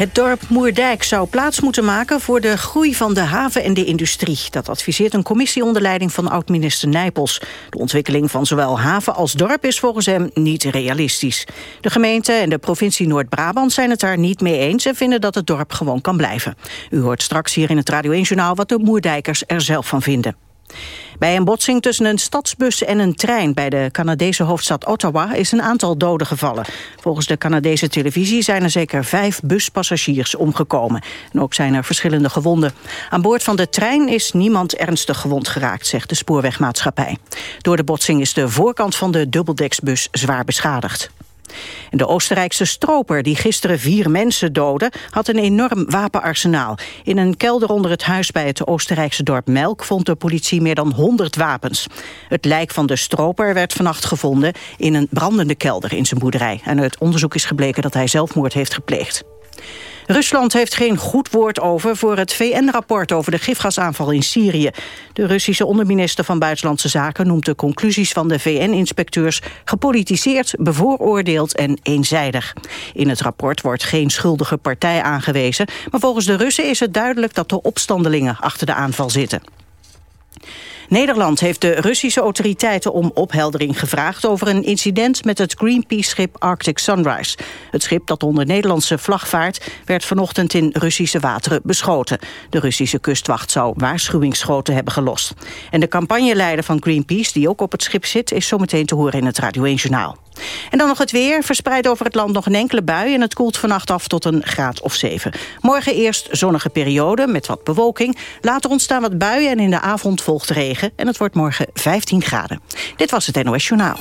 Het dorp Moerdijk zou plaats moeten maken voor de groei van de haven en de industrie. Dat adviseert een commissie onder leiding van oud-minister Nijpels. De ontwikkeling van zowel haven als dorp is volgens hem niet realistisch. De gemeente en de provincie Noord-Brabant zijn het daar niet mee eens... en vinden dat het dorp gewoon kan blijven. U hoort straks hier in het Radio 1-journaal wat de Moerdijkers er zelf van vinden. Bij een botsing tussen een stadsbus en een trein bij de Canadese hoofdstad Ottawa is een aantal doden gevallen. Volgens de Canadese televisie zijn er zeker vijf buspassagiers omgekomen. En ook zijn er verschillende gewonden. Aan boord van de trein is niemand ernstig gewond geraakt, zegt de spoorwegmaatschappij. Door de botsing is de voorkant van de dubbeldeksbus zwaar beschadigd. De Oostenrijkse stroper die gisteren vier mensen doodde... had een enorm wapenarsenaal. In een kelder onder het huis bij het Oostenrijkse dorp Melk... vond de politie meer dan 100 wapens. Het lijk van de stroper werd vannacht gevonden... in een brandende kelder in zijn boerderij. En uit onderzoek is gebleken dat hij zelfmoord heeft gepleegd. Rusland heeft geen goed woord over voor het VN-rapport over de gifgasaanval in Syrië. De Russische onderminister van Buitenlandse Zaken noemt de conclusies van de VN-inspecteurs gepolitiseerd, bevooroordeeld en eenzijdig. In het rapport wordt geen schuldige partij aangewezen, maar volgens de Russen is het duidelijk dat de opstandelingen achter de aanval zitten. Nederland heeft de Russische autoriteiten om opheldering gevraagd... over een incident met het Greenpeace-schip Arctic Sunrise. Het schip dat onder Nederlandse vlag vaart... werd vanochtend in Russische wateren beschoten. De Russische kustwacht zou waarschuwingsschoten hebben gelost. En de campagneleider van Greenpeace, die ook op het schip zit... is zometeen te horen in het Radio 1-journaal. En dan nog het weer. Verspreid over het land nog een enkele bui... en het koelt vannacht af tot een graad of 7. Morgen eerst zonnige periode met wat bewolking. Later ontstaan wat buien en in de avond volgt regen. En het wordt morgen 15 graden. Dit was het NOS Journaal.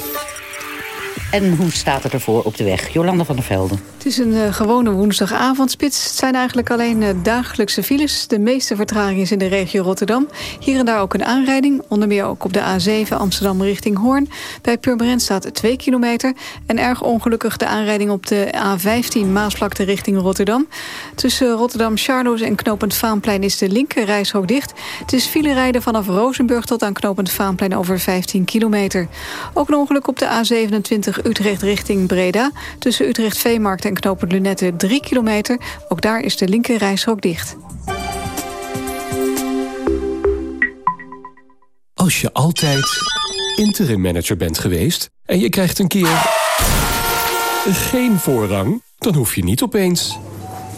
En hoe staat het ervoor op de weg? Jolanda van der Velden. Het is een uh, gewone woensdagavondspits. Het zijn eigenlijk alleen uh, dagelijkse files. De meeste vertraging is in de regio Rotterdam. Hier en daar ook een aanrijding. Onder meer ook op de A7 Amsterdam richting Hoorn. Bij Purmerend staat 2 kilometer. En erg ongelukkig de aanrijding op de A15 Maasvlakte richting Rotterdam. Tussen Rotterdam Charloes en Knopend Vaanplein is de linker reishok dicht. Het is file rijden vanaf Rozenburg tot aan Knopend Vaanplein over 15 kilometer. Ook een ongeluk op de A27 Utrecht richting Breda. Tussen Utrecht Veemarkt en Knopend Lunette 3 kilometer. Ook daar is de linker dicht. Als je altijd interim manager bent geweest... en je krijgt een keer geen voorrang... dan hoef je niet opeens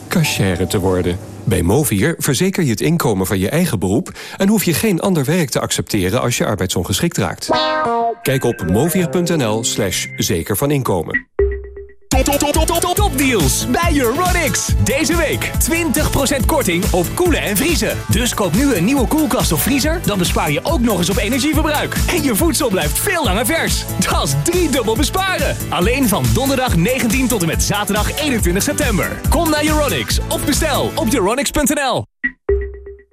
cashier te worden. Bij Movier verzeker je het inkomen van je eigen beroep... en hoef je geen ander werk te accepteren als je arbeidsongeschikt raakt. Kijk op movier.nl slash zeker van inkomen. Top, top, top, top, top, deals bij Euronics. Deze week 20% korting op koelen en vriezen. Dus koop nu een nieuwe koelkast of vriezer, dan bespaar je ook nog eens op energieverbruik. En je voedsel blijft veel langer vers. Dat is driedubbel besparen. Alleen van donderdag 19 tot en met zaterdag 21 september. Kom naar Euronics of bestel op euronics.nl.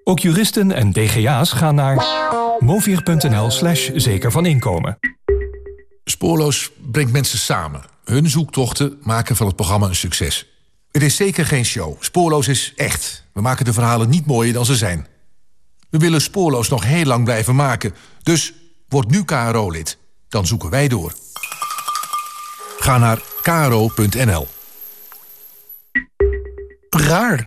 Ook juristen en DGA's gaan naar movier.nl slash zeker van inkomen. Spoorloos brengt mensen samen. Hun zoektochten maken van het programma een succes. Het is zeker geen show. Spoorloos is echt. We maken de verhalen niet mooier dan ze zijn. We willen Spoorloos nog heel lang blijven maken. Dus word nu KRO-lid. Dan zoeken wij door. Ga naar kro.nl. Raar.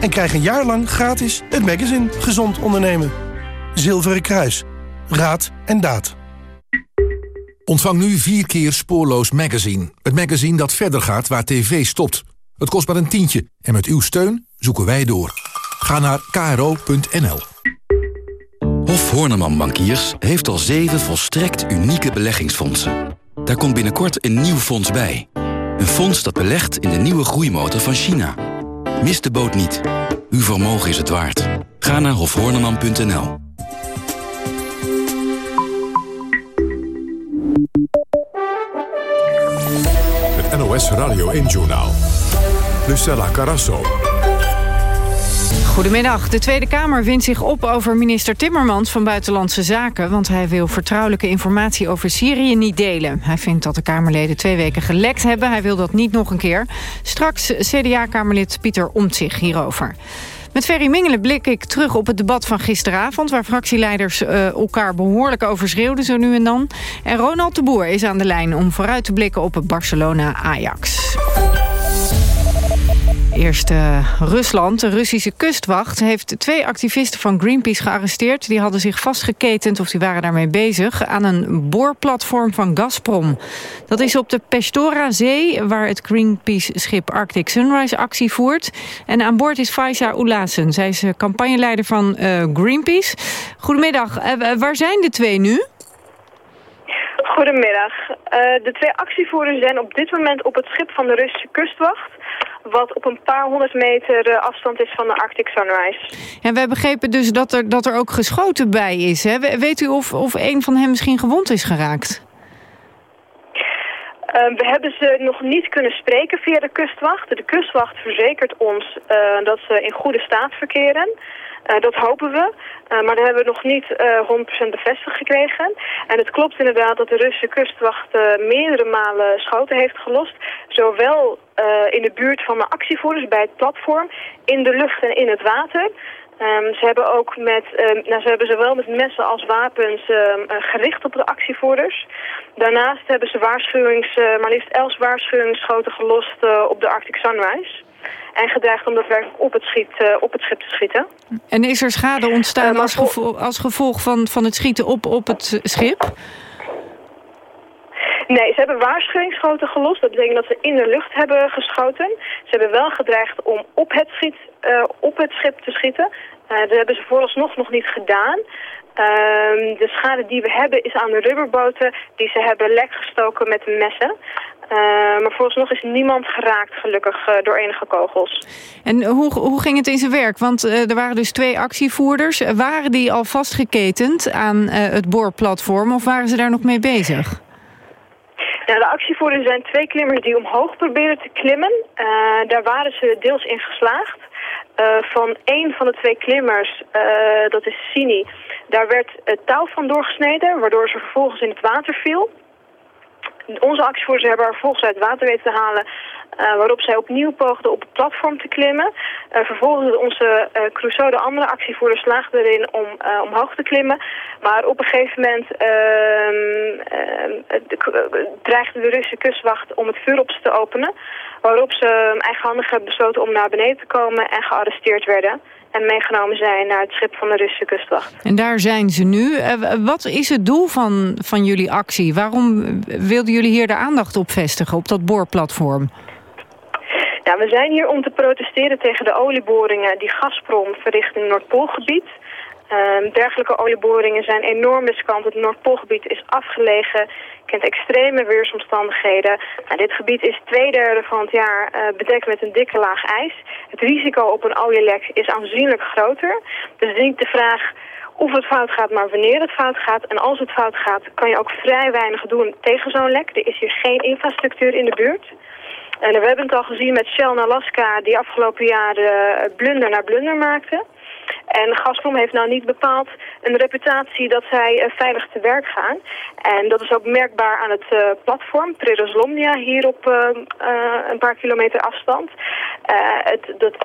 en krijg een jaar lang gratis het magazine Gezond Ondernemen. Zilveren Kruis. Raad en daad. Ontvang nu vier keer Spoorloos Magazine. Het magazine dat verder gaat waar tv stopt. Het kost maar een tientje en met uw steun zoeken wij door. Ga naar kro.nl. Hof Horneman Bankiers heeft al zeven volstrekt unieke beleggingsfondsen. Daar komt binnenkort een nieuw fonds bij. Een fonds dat belegt in de nieuwe groeimotor van China. Mis de boot niet. Uw vermogen is het waard. Ga naar hofhoorneman.nl. Het NOS Radio 1-journaal. Lucella Carasso. Goedemiddag. De Tweede Kamer wint zich op over minister Timmermans van Buitenlandse Zaken... want hij wil vertrouwelijke informatie over Syrië niet delen. Hij vindt dat de Kamerleden twee weken gelekt hebben. Hij wil dat niet nog een keer. Straks CDA-Kamerlid Pieter Omtzigt hierover. Met Ferry Mingelen blik ik terug op het debat van gisteravond... waar fractieleiders uh, elkaar behoorlijk overschreeuwden zo nu en dan. En Ronald de Boer is aan de lijn om vooruit te blikken op Barcelona-Ajax. Eerst uh, Rusland. De Russische kustwacht heeft twee activisten van Greenpeace gearresteerd. Die hadden zich vastgeketend, of die waren daarmee bezig... aan een boorplatform van Gazprom. Dat is op de Pestora-zee, waar het Greenpeace-schip Arctic Sunrise actie voert. En aan boord is Faisa Oelassen. Zij is campagneleider van uh, Greenpeace. Goedemiddag. Waar zijn de twee nu? Goedemiddag. de twee actievoerders zijn op dit moment op het schip van de Russische kustwacht wat op een paar honderd meter afstand is van de Arctic Sunrise. En we begrepen dus dat er, dat er ook geschoten bij is. Hè? Weet u of, of een van hen misschien gewond is geraakt? Uh, we hebben ze nog niet kunnen spreken via de kustwacht. De kustwacht verzekert ons uh, dat ze in goede staat verkeren. Uh, dat hopen we, uh, maar dat hebben we nog niet uh, 100% bevestigd gekregen. En het klopt inderdaad dat de Russische kustwacht meerdere malen schoten heeft gelost. Zowel in de buurt van de actievoerders bij het platform, in de lucht en in het water. Um, ze hebben ook met, um, nou, ze hebben zowel met messen als wapens um, gericht op de actievoerders. Daarnaast hebben ze waarschuwings, maar liefst elf waarschuwingsschoten gelost op de Arctic Sunrise en gedreigd om daadwerkelijk op het, schiet, uh, op het schip te schieten. En is er schade ontstaan uh, als, gevolg, als gevolg van, van het schieten op, op het schip? Nee, ze hebben waarschuwingsschoten gelost. Dat betekent dat ze in de lucht hebben geschoten. Ze hebben wel gedreigd om op het, schiet, uh, op het schip te schieten. dat hebben ze vooralsnog nog niet gedaan. Uh, de schade die we hebben is aan de rubberboten die ze hebben lek gestoken met messen. Uh, maar vooralsnog is niemand geraakt, gelukkig, uh, door enige kogels. En hoe, hoe ging het in zijn werk? Want uh, er waren dus twee actievoerders. Waren die al vastgeketend aan het boorplatform of waren ze daar nog mee bezig? Nou, de actievoerders zijn twee klimmers die omhoog proberen te klimmen. daar waren ze deels in geslaagd. van één van de twee klimmers, dat is Sini, daar werd het touw van doorgesneden... waardoor ze vervolgens in het water viel... Onze actievoerders hebben haar vervolgens uit het water weten te halen... Uh, waarop zij opnieuw poogden op het platform te klimmen. Uh, vervolgens onze uh, de andere actievoerders, slaagden erin om omhoog te klimmen. Maar op een gegeven moment dreigde de Russische kustwacht om het vuur op ze te openen. Waarop ze eigenhandig hebben besloten om naar beneden te komen en gearresteerd werden en meegenomen zijn naar het schip van de Russische kustwacht. En daar zijn ze nu. Wat is het doel van, van jullie actie? Waarom wilden jullie hier de aandacht op vestigen, op dat boorplatform? Ja, we zijn hier om te protesteren tegen de olieboringen die Gazprom verricht in het Noordpoolgebied. Uh, dergelijke olieboringen zijn enorm riskant. Het Noordpoolgebied is afgelegen, kent extreme weersomstandigheden. Nou, dit gebied is twee derde van het jaar uh, bedekt met een dikke laag ijs. Het risico op een olielek is aanzienlijk groter. Dus niet de vraag of het fout gaat, maar wanneer het fout gaat. En als het fout gaat, kan je ook vrij weinig doen tegen zo'n lek. Er is hier geen infrastructuur in de buurt. En we hebben het al gezien met Shell en Alaska, die afgelopen jaren blunder naar blunder maakten. En Gazprom heeft nou niet bepaald een reputatie dat zij uh, veilig te werk gaan. En dat is ook merkbaar aan het uh, platform, Predoslomnia, hier op een paar kilometer afstand. het, dat,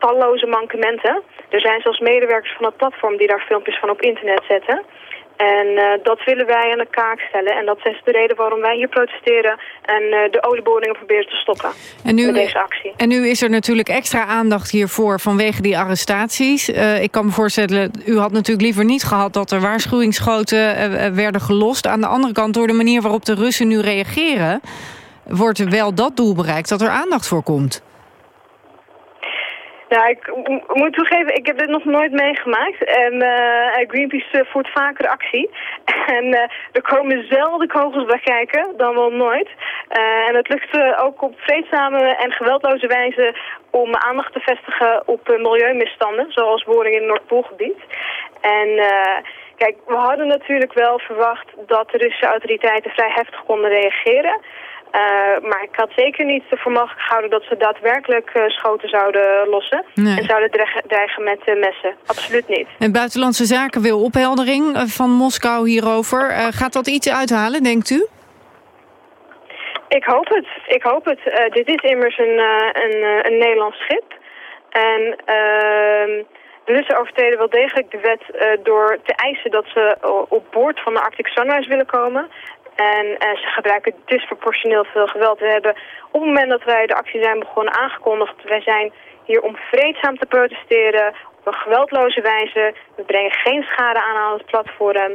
talloze mankementen. Er zijn zelfs medewerkers van het platform die daar filmpjes van op internet zetten. En uh, dat willen wij aan de kaak stellen. En dat is de reden waarom wij hier protesteren... en uh, de olieboringen proberen te stoppen en nu, met deze actie. En nu is er natuurlijk extra aandacht hiervoor vanwege die arrestaties. Uh, ik kan me voorstellen, u had natuurlijk liever niet gehad... dat er waarschuwingsschoten werden gelost. Aan de andere kant, door de manier waarop de Russen nu reageren... wordt wel dat doel bereikt dat er aandacht voor komt. Nou, ik moet toegeven, ik heb dit nog nooit meegemaakt. En uh, Greenpeace uh, voert vaker actie. En er komen zelden kogels bij kijken, dan wel nooit. en het lukt ook op vreedzame en geweldloze wijze om aandacht te vestigen op milieumisstanden, zoals boringen in het Noordpoolgebied. En kijk, we hadden natuurlijk wel verwacht dat de Russische autoriteiten vrij heftig konden reageren. Uh, maar ik had zeker niet voor mogelijk gehouden dat ze daadwerkelijk uh, schoten zouden lossen. Nee. En zouden dreigen met uh, messen. Absoluut niet. En Buitenlandse Zaken wil opheldering van Moskou hierover. gaat dat iets uithalen, denkt u? Ik hoop het. Ik hoop het. dit is immers een, een, een Nederlands schip. En ehm, de Russen overtreden wel degelijk de wet door te eisen dat ze op boord van de Arctic Sunrise willen komen. En uh, ze gebruiken disproportioneel veel geweld. We hebben op het moment dat wij de actie zijn begonnen aangekondigd... wij zijn hier om vreedzaam te protesteren op een geweldloze wijze. We brengen geen schade aan aan het platform.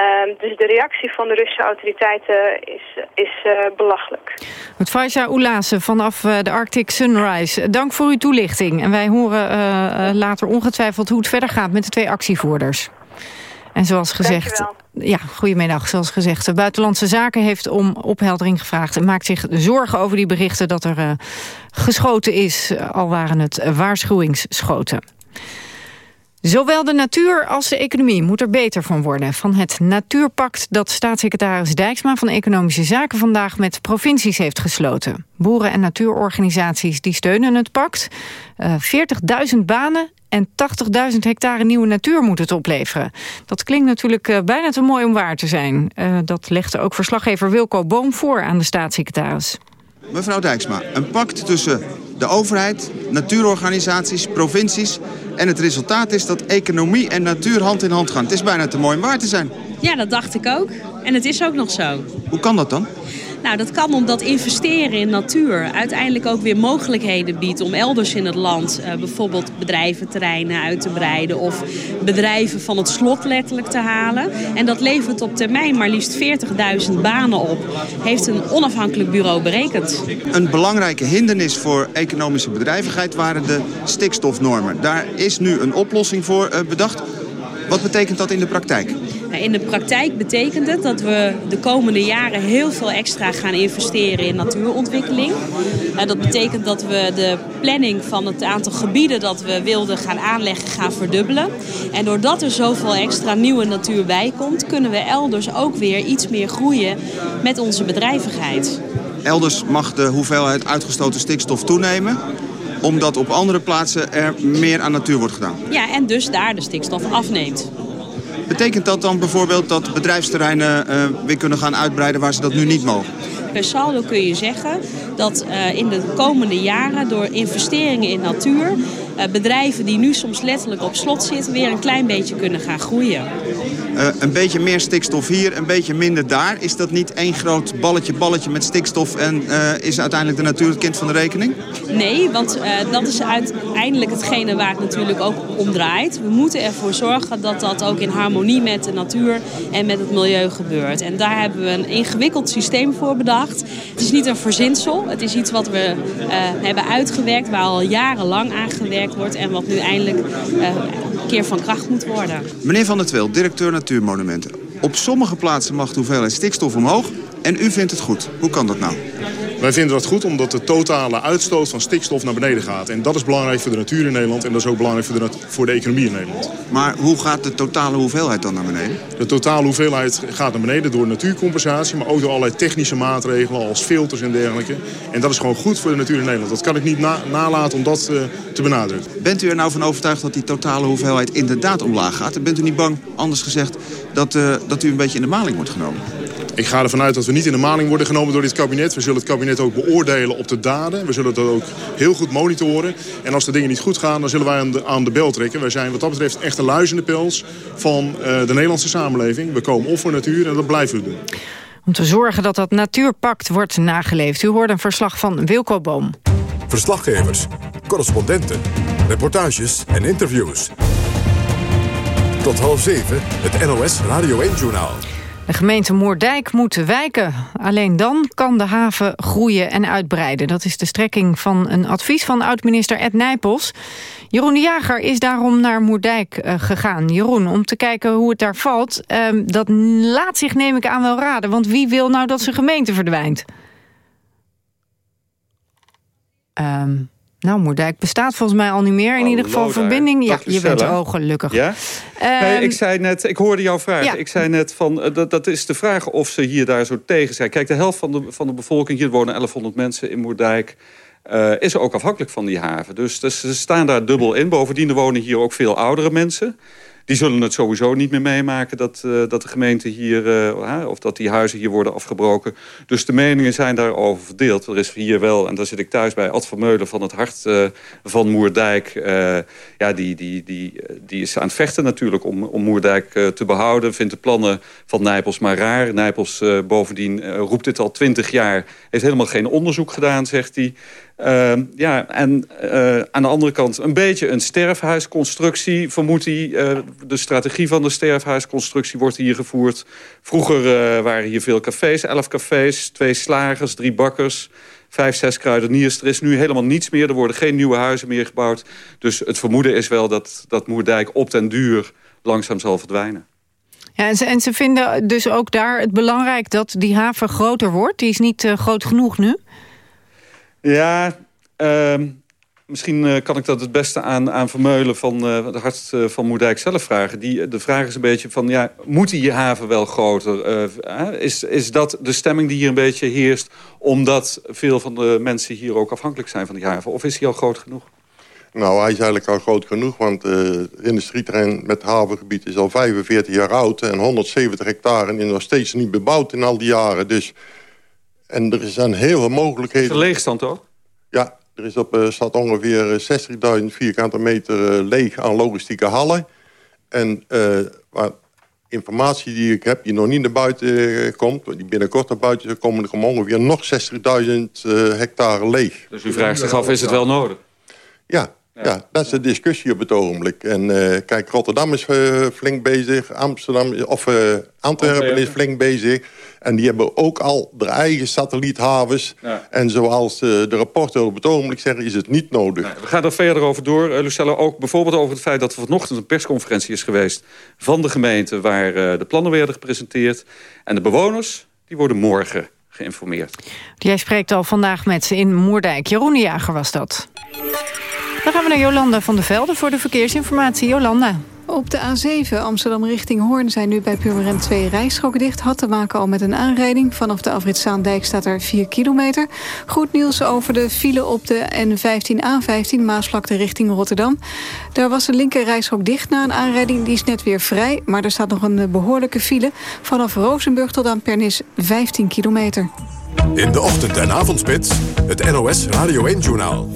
Uh, dus de reactie van de Russische autoriteiten is, is uh, belachelijk. Het Faisha Oelazen vanaf uh, de Arctic Sunrise. Dank voor uw toelichting. En wij horen later ongetwijfeld hoe het verder gaat met de twee actievoerders. En zoals gezegd, ja, goedemiddag. Zoals gezegd, de Buitenlandse Zaken heeft om opheldering gevraagd... en maakt zich zorgen over die berichten dat er uh, geschoten is... al waren het waarschuwingsschoten. Zowel de natuur als de economie moet er beter van worden. Van het natuurpact dat staatssecretaris Dijksma van Economische Zaken vandaag met provincies heeft gesloten. Boeren- en natuurorganisaties die steunen het pact. Uh, eh, 40.000 banen en 80.000 hectare nieuwe natuur moet het opleveren. Dat klinkt natuurlijk uh, bijna te mooi om waar te zijn. Uh, dat legde ook verslaggever Wilco Boom voor aan de staatssecretaris. Mevrouw Dijksma, een pact tussen de overheid, natuurorganisaties, provincies... en het resultaat is dat economie en natuur hand in hand gaan. Het is bijna te mooi om waar te zijn. Ja, dat dacht ik ook. En het is ook nog zo. Hoe kan dat dan? Nou, dat kan omdat investeren in natuur uiteindelijk ook weer mogelijkheden biedt om elders in het land uh, bijvoorbeeld bedrijventerreinen uit te breiden of bedrijven van het slot letterlijk te halen. En dat levert op termijn maar liefst 40.000 banen op, heeft een onafhankelijk bureau berekend. Een belangrijke hindernis voor economische bedrijvigheid waren de stikstofnormen. Daar is nu een oplossing voor uh, bedacht. Wat betekent dat in de praktijk? In de praktijk betekent het dat we de komende jaren heel veel extra gaan investeren in natuurontwikkeling. Dat betekent dat we de planning van het aantal gebieden dat we wilden gaan aanleggen gaan verdubbelen. En doordat er zoveel extra nieuwe natuur bij komt, kunnen we elders ook weer iets meer groeien met onze bedrijvigheid. Elders mag de hoeveelheid uitgestoten stikstof toenemen omdat op andere plaatsen er meer aan natuur wordt gedaan. Ja, en dus daar de stikstof afneemt. Betekent dat dan bijvoorbeeld dat bedrijfsterreinen uh, weer kunnen gaan uitbreiden waar ze dat nu niet mogen? Per saldo kun je zeggen dat uh, in de komende jaren door investeringen in natuur... Uh, bedrijven die nu soms letterlijk op slot zitten weer een klein beetje kunnen gaan groeien. Uh, een beetje meer stikstof hier, een beetje minder daar. Is dat niet één groot balletje balletje met stikstof... en uh, is uiteindelijk de natuur het kind van de rekening? Nee, want uh, dat is uiteindelijk hetgene waar het natuurlijk ook om draait. We moeten ervoor zorgen dat dat ook in harmonie met de natuur en met het milieu gebeurt. En daar hebben we een ingewikkeld systeem voor bedacht. Het is niet een verzinsel, het is iets wat we hebben uitgewerkt... waar al jarenlang aan gewerkt wordt en wat nu eindelijk keer van kracht moet worden. Meneer Van der Tweel, directeur Natuurmonumenten. Op sommige plaatsen mag de hoeveelheid stikstof omhoog en u vindt het goed. Hoe kan dat nou? Wij vinden dat goed omdat de totale uitstoot van stikstof naar beneden gaat. En dat is belangrijk voor de natuur in Nederland en dat is ook belangrijk voor de, voor de economie in Nederland. Maar hoe gaat de totale hoeveelheid dan naar beneden? De totale hoeveelheid gaat naar beneden door natuurcompensatie, maar ook door allerlei technische maatregelen als filters en dergelijke. En dat is gewoon goed voor de natuur in Nederland. Dat kan ik niet na nalaten om dat uh, te benadrukken. Bent u er nou van overtuigd dat die totale hoeveelheid inderdaad omlaag gaat? En bent u niet bang, anders gezegd, dat, uh, dat u een beetje in de maling wordt genomen? Ik ga ervan uit dat we niet in de maling worden genomen door dit kabinet. We zullen het kabinet ook beoordelen op de daden. We zullen dat ook heel goed monitoren. En als de dingen niet goed gaan, dan zullen wij aan de, aan de bel trekken. Wij zijn wat dat betreft echt de luizende pels van uh, de Nederlandse samenleving. We komen op voor natuur en dat blijven we doen. Om te zorgen dat dat natuurpact wordt nageleefd. U hoort een verslag van Wilco Boom. Verslaggevers, correspondenten, reportages en interviews. Tot half zeven, het NOS Radio 1-journaal. De gemeente Moerdijk moet wijken. Alleen dan kan de haven groeien en uitbreiden. Dat is de strekking van een advies van oud-minister Ed Nijpels. Jeroen de Jager is daarom naar Moerdijk uh, gegaan. Jeroen, om te kijken hoe het daar valt. Uh, dat laat zich neem ik aan wel raden. Want wie wil nou dat zijn gemeente verdwijnt? Um, nou, Moerdijk bestaat volgens mij al niet meer. In ieder geval verbinding. Ja, je bent ook gelukkig. Ja? nee, ik zei net, ik hoorde jouw vraag. Ik zei net van, uh, dat, dat is de vraag of ze hier daar zo tegen zijn. Kijk, de helft van de, van de bevolking, hier wonen 1100 mensen in Moerdijk... Uh, is ook afhankelijk van die haven. Dus, dus ze staan daar dubbel in. Bovendien wonen hier ook veel oudere mensen die zullen het sowieso niet meer meemaken dat, uh, dat de gemeente hier, uh, of dat die huizen hier worden afgebroken. Dus de meningen zijn daarover verdeeld. Er is hier wel, en daar zit ik thuis bij, Ad Vermeulen van het hart uh, van Moerdijk. ja, die, die, die, die is aan het vechten natuurlijk om, om Moerdijk te behouden. Vindt de plannen van Nijpels maar raar. Nijpels bovendien roept dit al twintig jaar. Heeft helemaal geen onderzoek gedaan, zegt hij. Uh, ja, en uh, aan de andere kant een beetje een sterfhuisconstructie, vermoedt hij. Uh, de strategie van de sterfhuisconstructie wordt hier gevoerd. Vroeger waren hier veel cafés, elf cafés, twee slagers, drie bakkers vijf, zes kruideniers. Er is nu helemaal niets meer. Er worden geen nieuwe huizen meer gebouwd. Dus het vermoeden is wel dat, dat Moerdijk op den duur langzaam zal verdwijnen. Ja, en, ze, en ze vinden dus ook daar het belangrijk dat die haven groter wordt. Die is niet groot genoeg nu. Ja, uh, misschien uh, kan ik dat het beste aan, aan Vermeulen van uh, het hart uh, van Moerdijk zelf vragen. Die, de vraag is een beetje van, ja, moet die haven wel groter? is, is dat de stemming die hier een beetje heerst... omdat veel van de mensen hier ook afhankelijk zijn van die haven? Of is hij al groot genoeg? Nou, hij is eigenlijk al groot genoeg, want het industrieterrein met havengebied is al 45 jaar oud... en 170 hectare is nog steeds niet bebouwd in al die jaren, dus... En er zijn heel veel mogelijkheden. Is er leegstand ook? Ja, er is op, uh, staat ongeveer 60.000 vierkante meter uh, leeg aan logistieke hallen. En uh, waar informatie die ik heb, die nog niet naar buiten komt... die binnenkort naar buiten zal komen, er komen ongeveer nog 60.000 hectare leeg. Dus u vraagt zich af, is het wel nodig? Ja, ja, ja, dat is de discussie op het ogenblik. En uh, kijk, Rotterdam is uh, flink bezig. Amsterdam, of uh, Antwerpen is flink bezig. En die hebben ook al de eigen satelliethavens. Ja. En zoals de rapporten op het ogenblik zeggen, is het niet nodig. Nee, we gaan er verder over door, Lucella. Ook bijvoorbeeld over het feit dat er vanochtend een persconferentie is geweest... van de gemeente waar de plannen werden gepresenteerd. En de bewoners, die worden morgen geïnformeerd. Jij spreekt al vandaag met ze in Moerdijk. Jeroen Jager was dat. Dan gaan we naar Jolanda van der Velde voor de verkeersinformatie. Jolanda. Op de A7 Amsterdam richting Hoorn zijn nu bij Purmerend twee rijstroken dicht. Had te maken al met een aanrijding. Vanaf de Afritzaandijk staat er 4 kilometer. Goed nieuws over de file op de N15A15 Maasvlakte richting Rotterdam. Daar was de linker rijstrook dicht na een aanrijding. Die is net weer vrij, maar er staat nog een behoorlijke file. Vanaf Rozenburg tot aan Pernis 15 kilometer. In de ochtend- en avondspits, het NOS Radio 1-journaal.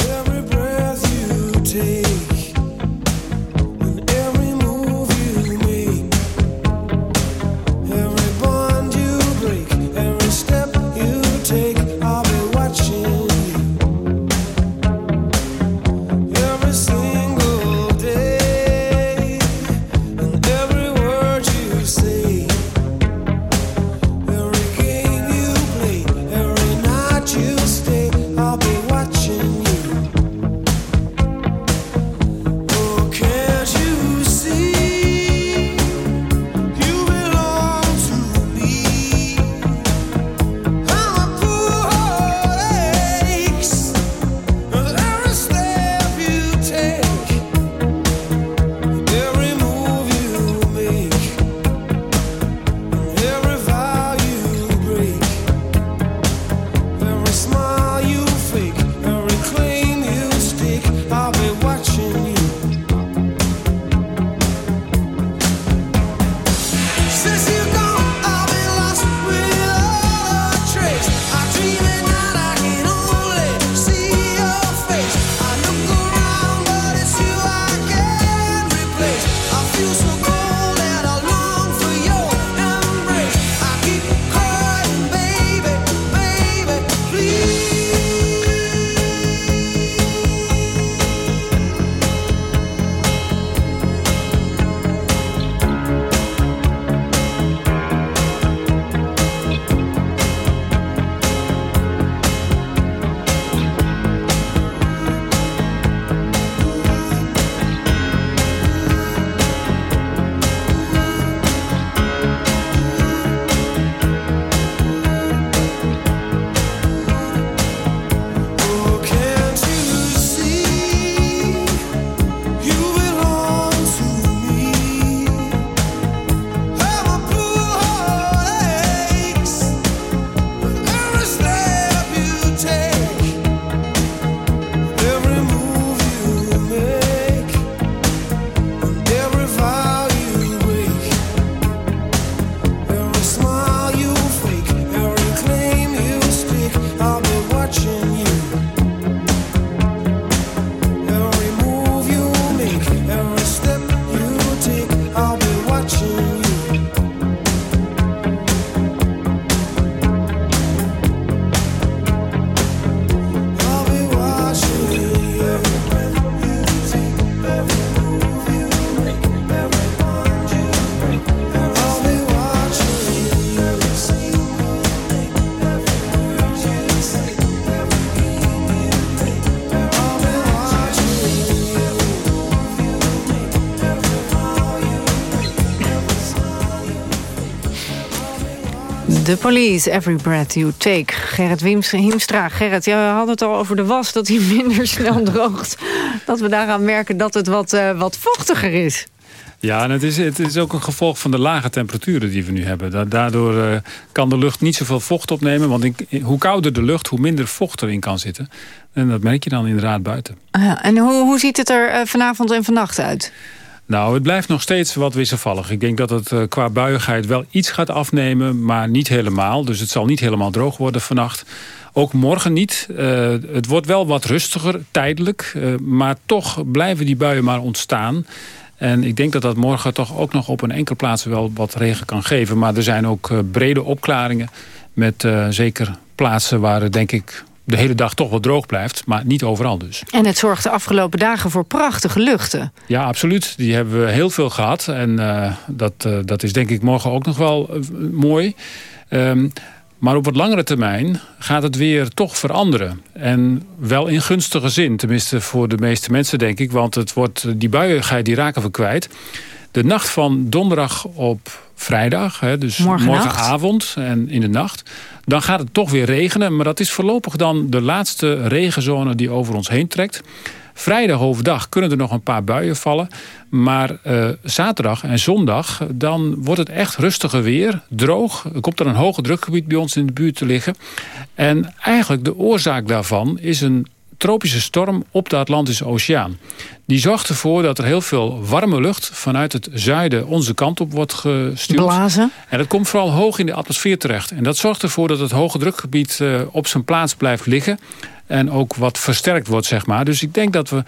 The Police, Every Breath You Take. Gerrit Wims, Hiemstra. Gerrit, ja, we hadden het al over de was, dat hij minder snel droogt. Dat we daaraan merken dat het wat, uh, wat vochtiger is. Ja, en het is, het is ook een gevolg van de lage temperaturen die we nu hebben. Daardoor uh, kan de lucht niet zoveel vocht opnemen. Want in, hoe kouder de lucht, hoe minder vocht erin kan zitten. En dat merk je dan inderdaad buiten. En hoe, hoe ziet het er uh, vanavond en vannacht uit? Nou, het blijft nog steeds wat wisselvallig. Ik denk dat het uh, qua buiigheid wel iets gaat afnemen, maar niet helemaal. Dus het zal niet helemaal droog worden vannacht. Ook morgen niet. Uh, het wordt wel wat rustiger, tijdelijk. Uh, maar toch blijven die buien maar ontstaan. En ik denk dat dat morgen toch ook nog op een enkele plaats wel wat regen kan geven. Maar er zijn ook brede opklaringen met zeker plaatsen waar denk ik de hele dag toch wel droog blijft. Maar niet overal dus. En het zorgt de afgelopen dagen voor prachtige luchten. Ja, absoluut. Die hebben we heel veel gehad. En uh, dat, uh, dat is denk ik morgen ook nog wel uh, mooi. Um, maar op wat langere termijn gaat het weer toch veranderen. En wel in gunstige zin. Tenminste voor de meeste mensen denk ik. Want het wordt, die buiigheid die raken we kwijt. De nacht van donderdag op vrijdag, hè, dus morgenavond en in de nacht... dan gaat het toch weer regenen. Maar dat is voorlopig dan de laatste regenzone die over ons heen trekt. Vrijdag overdag kunnen er nog een paar buien vallen. Maar uh, zaterdag en zondag, dan wordt het echt rustiger weer. Droog. Er komt er een hoge drukgebied bij ons in de buurt te liggen. En eigenlijk de oorzaak daarvan is een tropische storm op de Atlantische Oceaan. Die zorgt ervoor dat er heel veel warme lucht vanuit het zuiden onze kant op wordt gestuurd. Blazen. En dat komt vooral hoog in de atmosfeer terecht. En dat zorgt ervoor dat het hoge drukgebied uh, op zijn plaats blijft liggen. En ook wat versterkt wordt, zeg maar. Dus ik denk dat we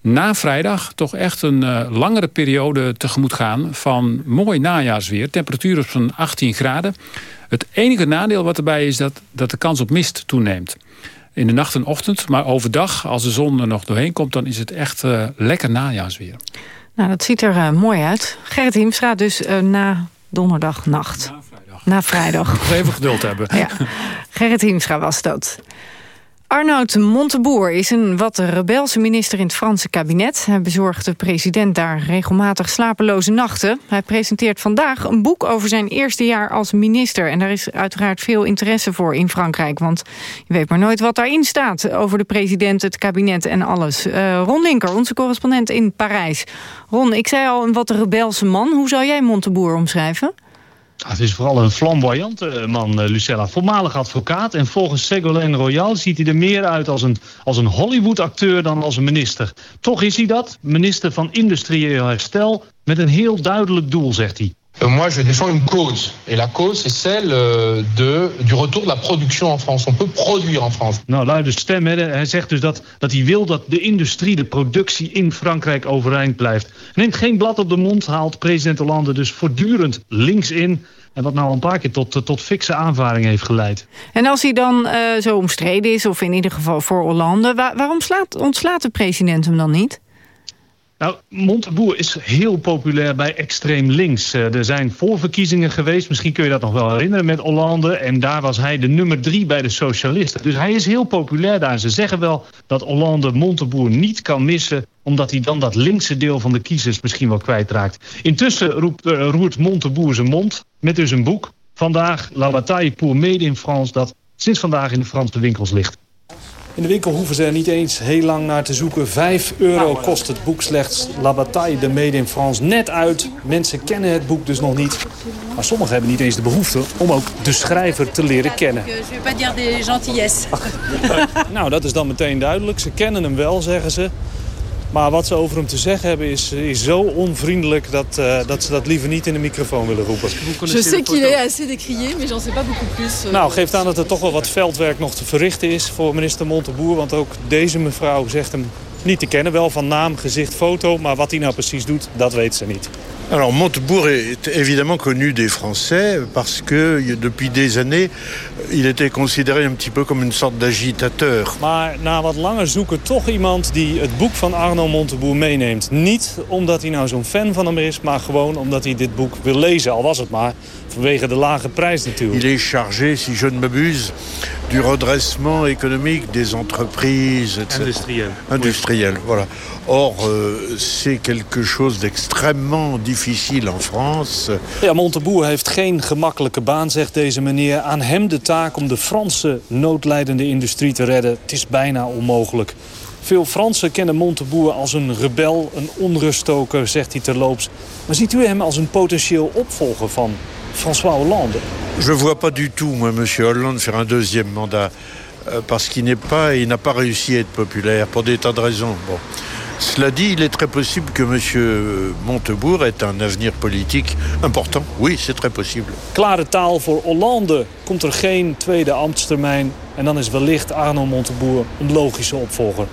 na vrijdag toch echt een uh, langere periode tegemoet gaan... van mooi najaarsweer. Temperatuur op zo'n 18 graden. Het enige nadeel wat erbij is dat, dat de kans op mist toeneemt in de nacht en ochtend. Maar overdag, als de zon er nog doorheen komt... dan is het echt uh, lekker najaarsweer. Nou, dat ziet er uh, mooi uit. Gerrit Hiemstra dus uh, na donderdagnacht. Na vrijdag. Na vrijdag. Even geduld hebben. Ja. Gerrit Hiemstra was dat. Arnoud Monteboer is een wat rebelse minister in het Franse kabinet. Hij bezorgt de president daar regelmatig slapeloze nachten. Hij presenteert vandaag een boek over zijn eerste jaar als minister. En daar is uiteraard veel interesse voor in Frankrijk. Want je weet maar nooit wat daarin staat over de president, het kabinet en alles. Uh, Ron Linker, onze correspondent in Parijs. Ron, ik zei al een wat rebelse man. Hoe zou jij Monteboer omschrijven? Het is vooral een flamboyante man, Lucella. Voormalig advocaat. En volgens Ségolène Royal ziet hij er meer uit als een, als een Hollywood-acteur dan als een minister. Toch is hij dat, minister van Industrieel Herstel, met een heel duidelijk doel, zegt hij. Moi, je défends une cause. Et la cause, c'est celle de, du retour de la production en France. On peut produire en France. Nou, luide stem. Hè. Hij zegt dus dat, dat hij wil dat de industrie, de productie in Frankrijk overeind blijft. Neemt geen blad op de mond, haalt president Hollande dus voortdurend links in. En wat nou een paar keer tot, tot fikse aanvaring heeft geleid. En als hij dan uh, zo omstreden is, of in ieder geval voor Hollande... Waar, waarom slaat, ontslaat de president hem dan niet? Nou, Monteboer is heel populair bij extreem links. Uh, er zijn voorverkiezingen geweest, misschien kun je dat nog wel herinneren met Hollande. En daar was hij de nummer drie bij de socialisten. Dus hij is heel populair daar. Ze zeggen wel dat Hollande Monteboer niet kan missen omdat hij dan dat linkse deel van de kiezers misschien wel kwijtraakt. Intussen roept, uh, roert Monteboer zijn mond met dus een boek. Vandaag La Bataille pour Made in France dat sinds vandaag in de Franse winkels ligt. In de winkel hoeven ze er niet eens heel lang naar te zoeken. 5 euro kost het boek slechts. La Bataille de Made in France net uit. Mensen kennen het boek dus nog niet. Maar sommigen hebben niet eens de behoefte om ook de schrijver te leren kennen. nou, dat is dan meteen duidelijk. Ze kennen hem wel, zeggen ze. Maar wat ze over hem te zeggen hebben is, is zo onvriendelijk dat, uh, dat ze dat liever niet in de microfoon willen roepen. Je sais qu'il est assez décrié, mais j'en sais pas beaucoup plus. Nou, geeft aan dat er toch wel wat veldwerk nog te verrichten is voor minister Monteboer. Want ook deze mevrouw zegt hem niet te kennen. Wel van naam, gezicht, foto. Maar wat hij nou precies doet, dat weet ze niet. Alors Montebourg est évidemment connu des Français parce que depuis des années, il était considéré un petit peu comme une sorte d'agitateur. Maar na wat langer zoeken toch iemand die het boek van Arno Montebourg meeneemt. Niet omdat hij nou zo'n fan van hem is, maar gewoon omdat hij dit boek wil lezen. Al was het maar vanwege de lage prijs natuurlijk. Il est chargé, si je ne m'abuse, du redressement économique des entreprises, etc. Industrielles. Industrielles, oui. voilà. Or, euh, c'est quelque chose d'extrêmement difficile difficile en France. Ja, Monteboer heeft geen gemakkelijke baan, zegt deze meneer. Aan hem de taak om de Franse noodlijdende industrie te redden. Het is bijna onmogelijk. Veel Fransen kennen Monteboer als een rebel, een onruststoker, zegt hij terloops. Maar ziet u hem als een potentieel opvolger van François Hollande? Je vois pas du tout, moi, M. Hollande, faire un deuxième mandat. Euh, parce qu'il n'est pas, il n'a pas réussi à être populaire, pour des tas de raisons. Bon. Cela dit, il est très possible que M. Montebourg ait un avenir politique important. Oui, c'est très possible. Klare taal voor Hollande. Komt er geen tweede ambtstermijn. En dan is wellicht Arno Montebourg een logische opvolger.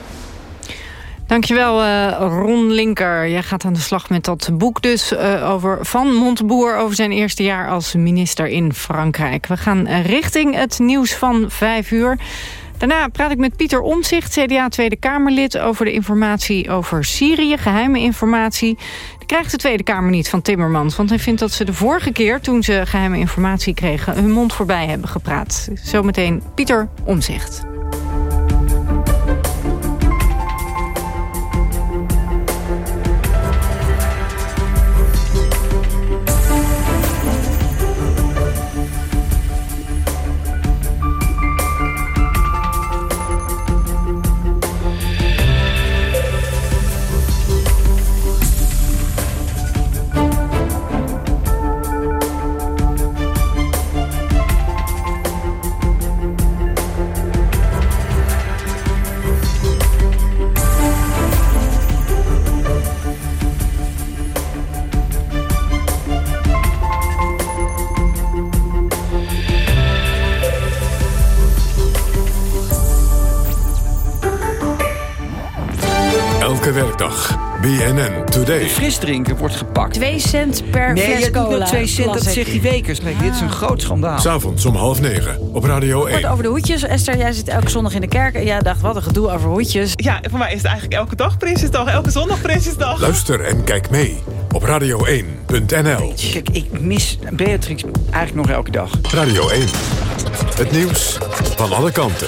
Dankjewel uh, Ron Linker. Jij gaat aan de slag met dat boek dus uh, over van Monteboer... over zijn eerste jaar als minister in Frankrijk. We gaan richting het nieuws van vijf uur. Daarna praat ik met Pieter Omzicht, CDA Tweede Kamerlid... over de informatie over Syrië, geheime informatie. Die krijgt de Tweede Kamer niet van Timmermans... want hij vindt dat ze de vorige keer, toen ze geheime informatie kregen... hun mond voorbij hebben gepraat. Zometeen Pieter Omzicht. BNN Today. Frisdrinken wordt gepakt. 2 cent per nee, fles cola. Nee, 2 cent, dat zegt die Wekers. Nee, dit is een groot schandaal. S'avonds om half negen op Radio 1. over de hoedjes. Esther, jij zit elke zondag in de kerk en jij dacht, wat een gedoe over hoedjes. Ja, voor mij is het eigenlijk elke dag Prinsjesdag. Elke zondag Prinsjesdag. Luister en kijk mee op radio1.nl. Kijk, ik mis Beatrix eigenlijk nog elke dag. Radio 1. Het nieuws van alle kanten.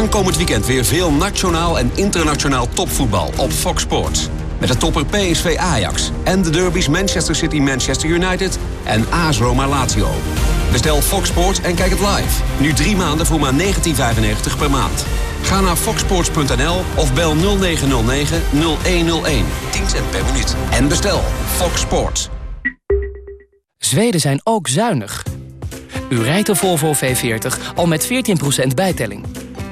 Aankomend weekend weer veel nationaal en internationaal topvoetbal op Fox Sports. Met de topper PSV Ajax en de derbies Manchester City Manchester United en AS Roma Lazio. Bestel Fox Sports en kijk het live. Nu drie maanden voor maar 19,95 per maand. Ga naar foxsports.nl of bel 0909 0101. 10 cent per minuut. En bestel Fox Sports. Zweden zijn ook zuinig. U rijdt de Volvo V40 al met 14% bijtelling.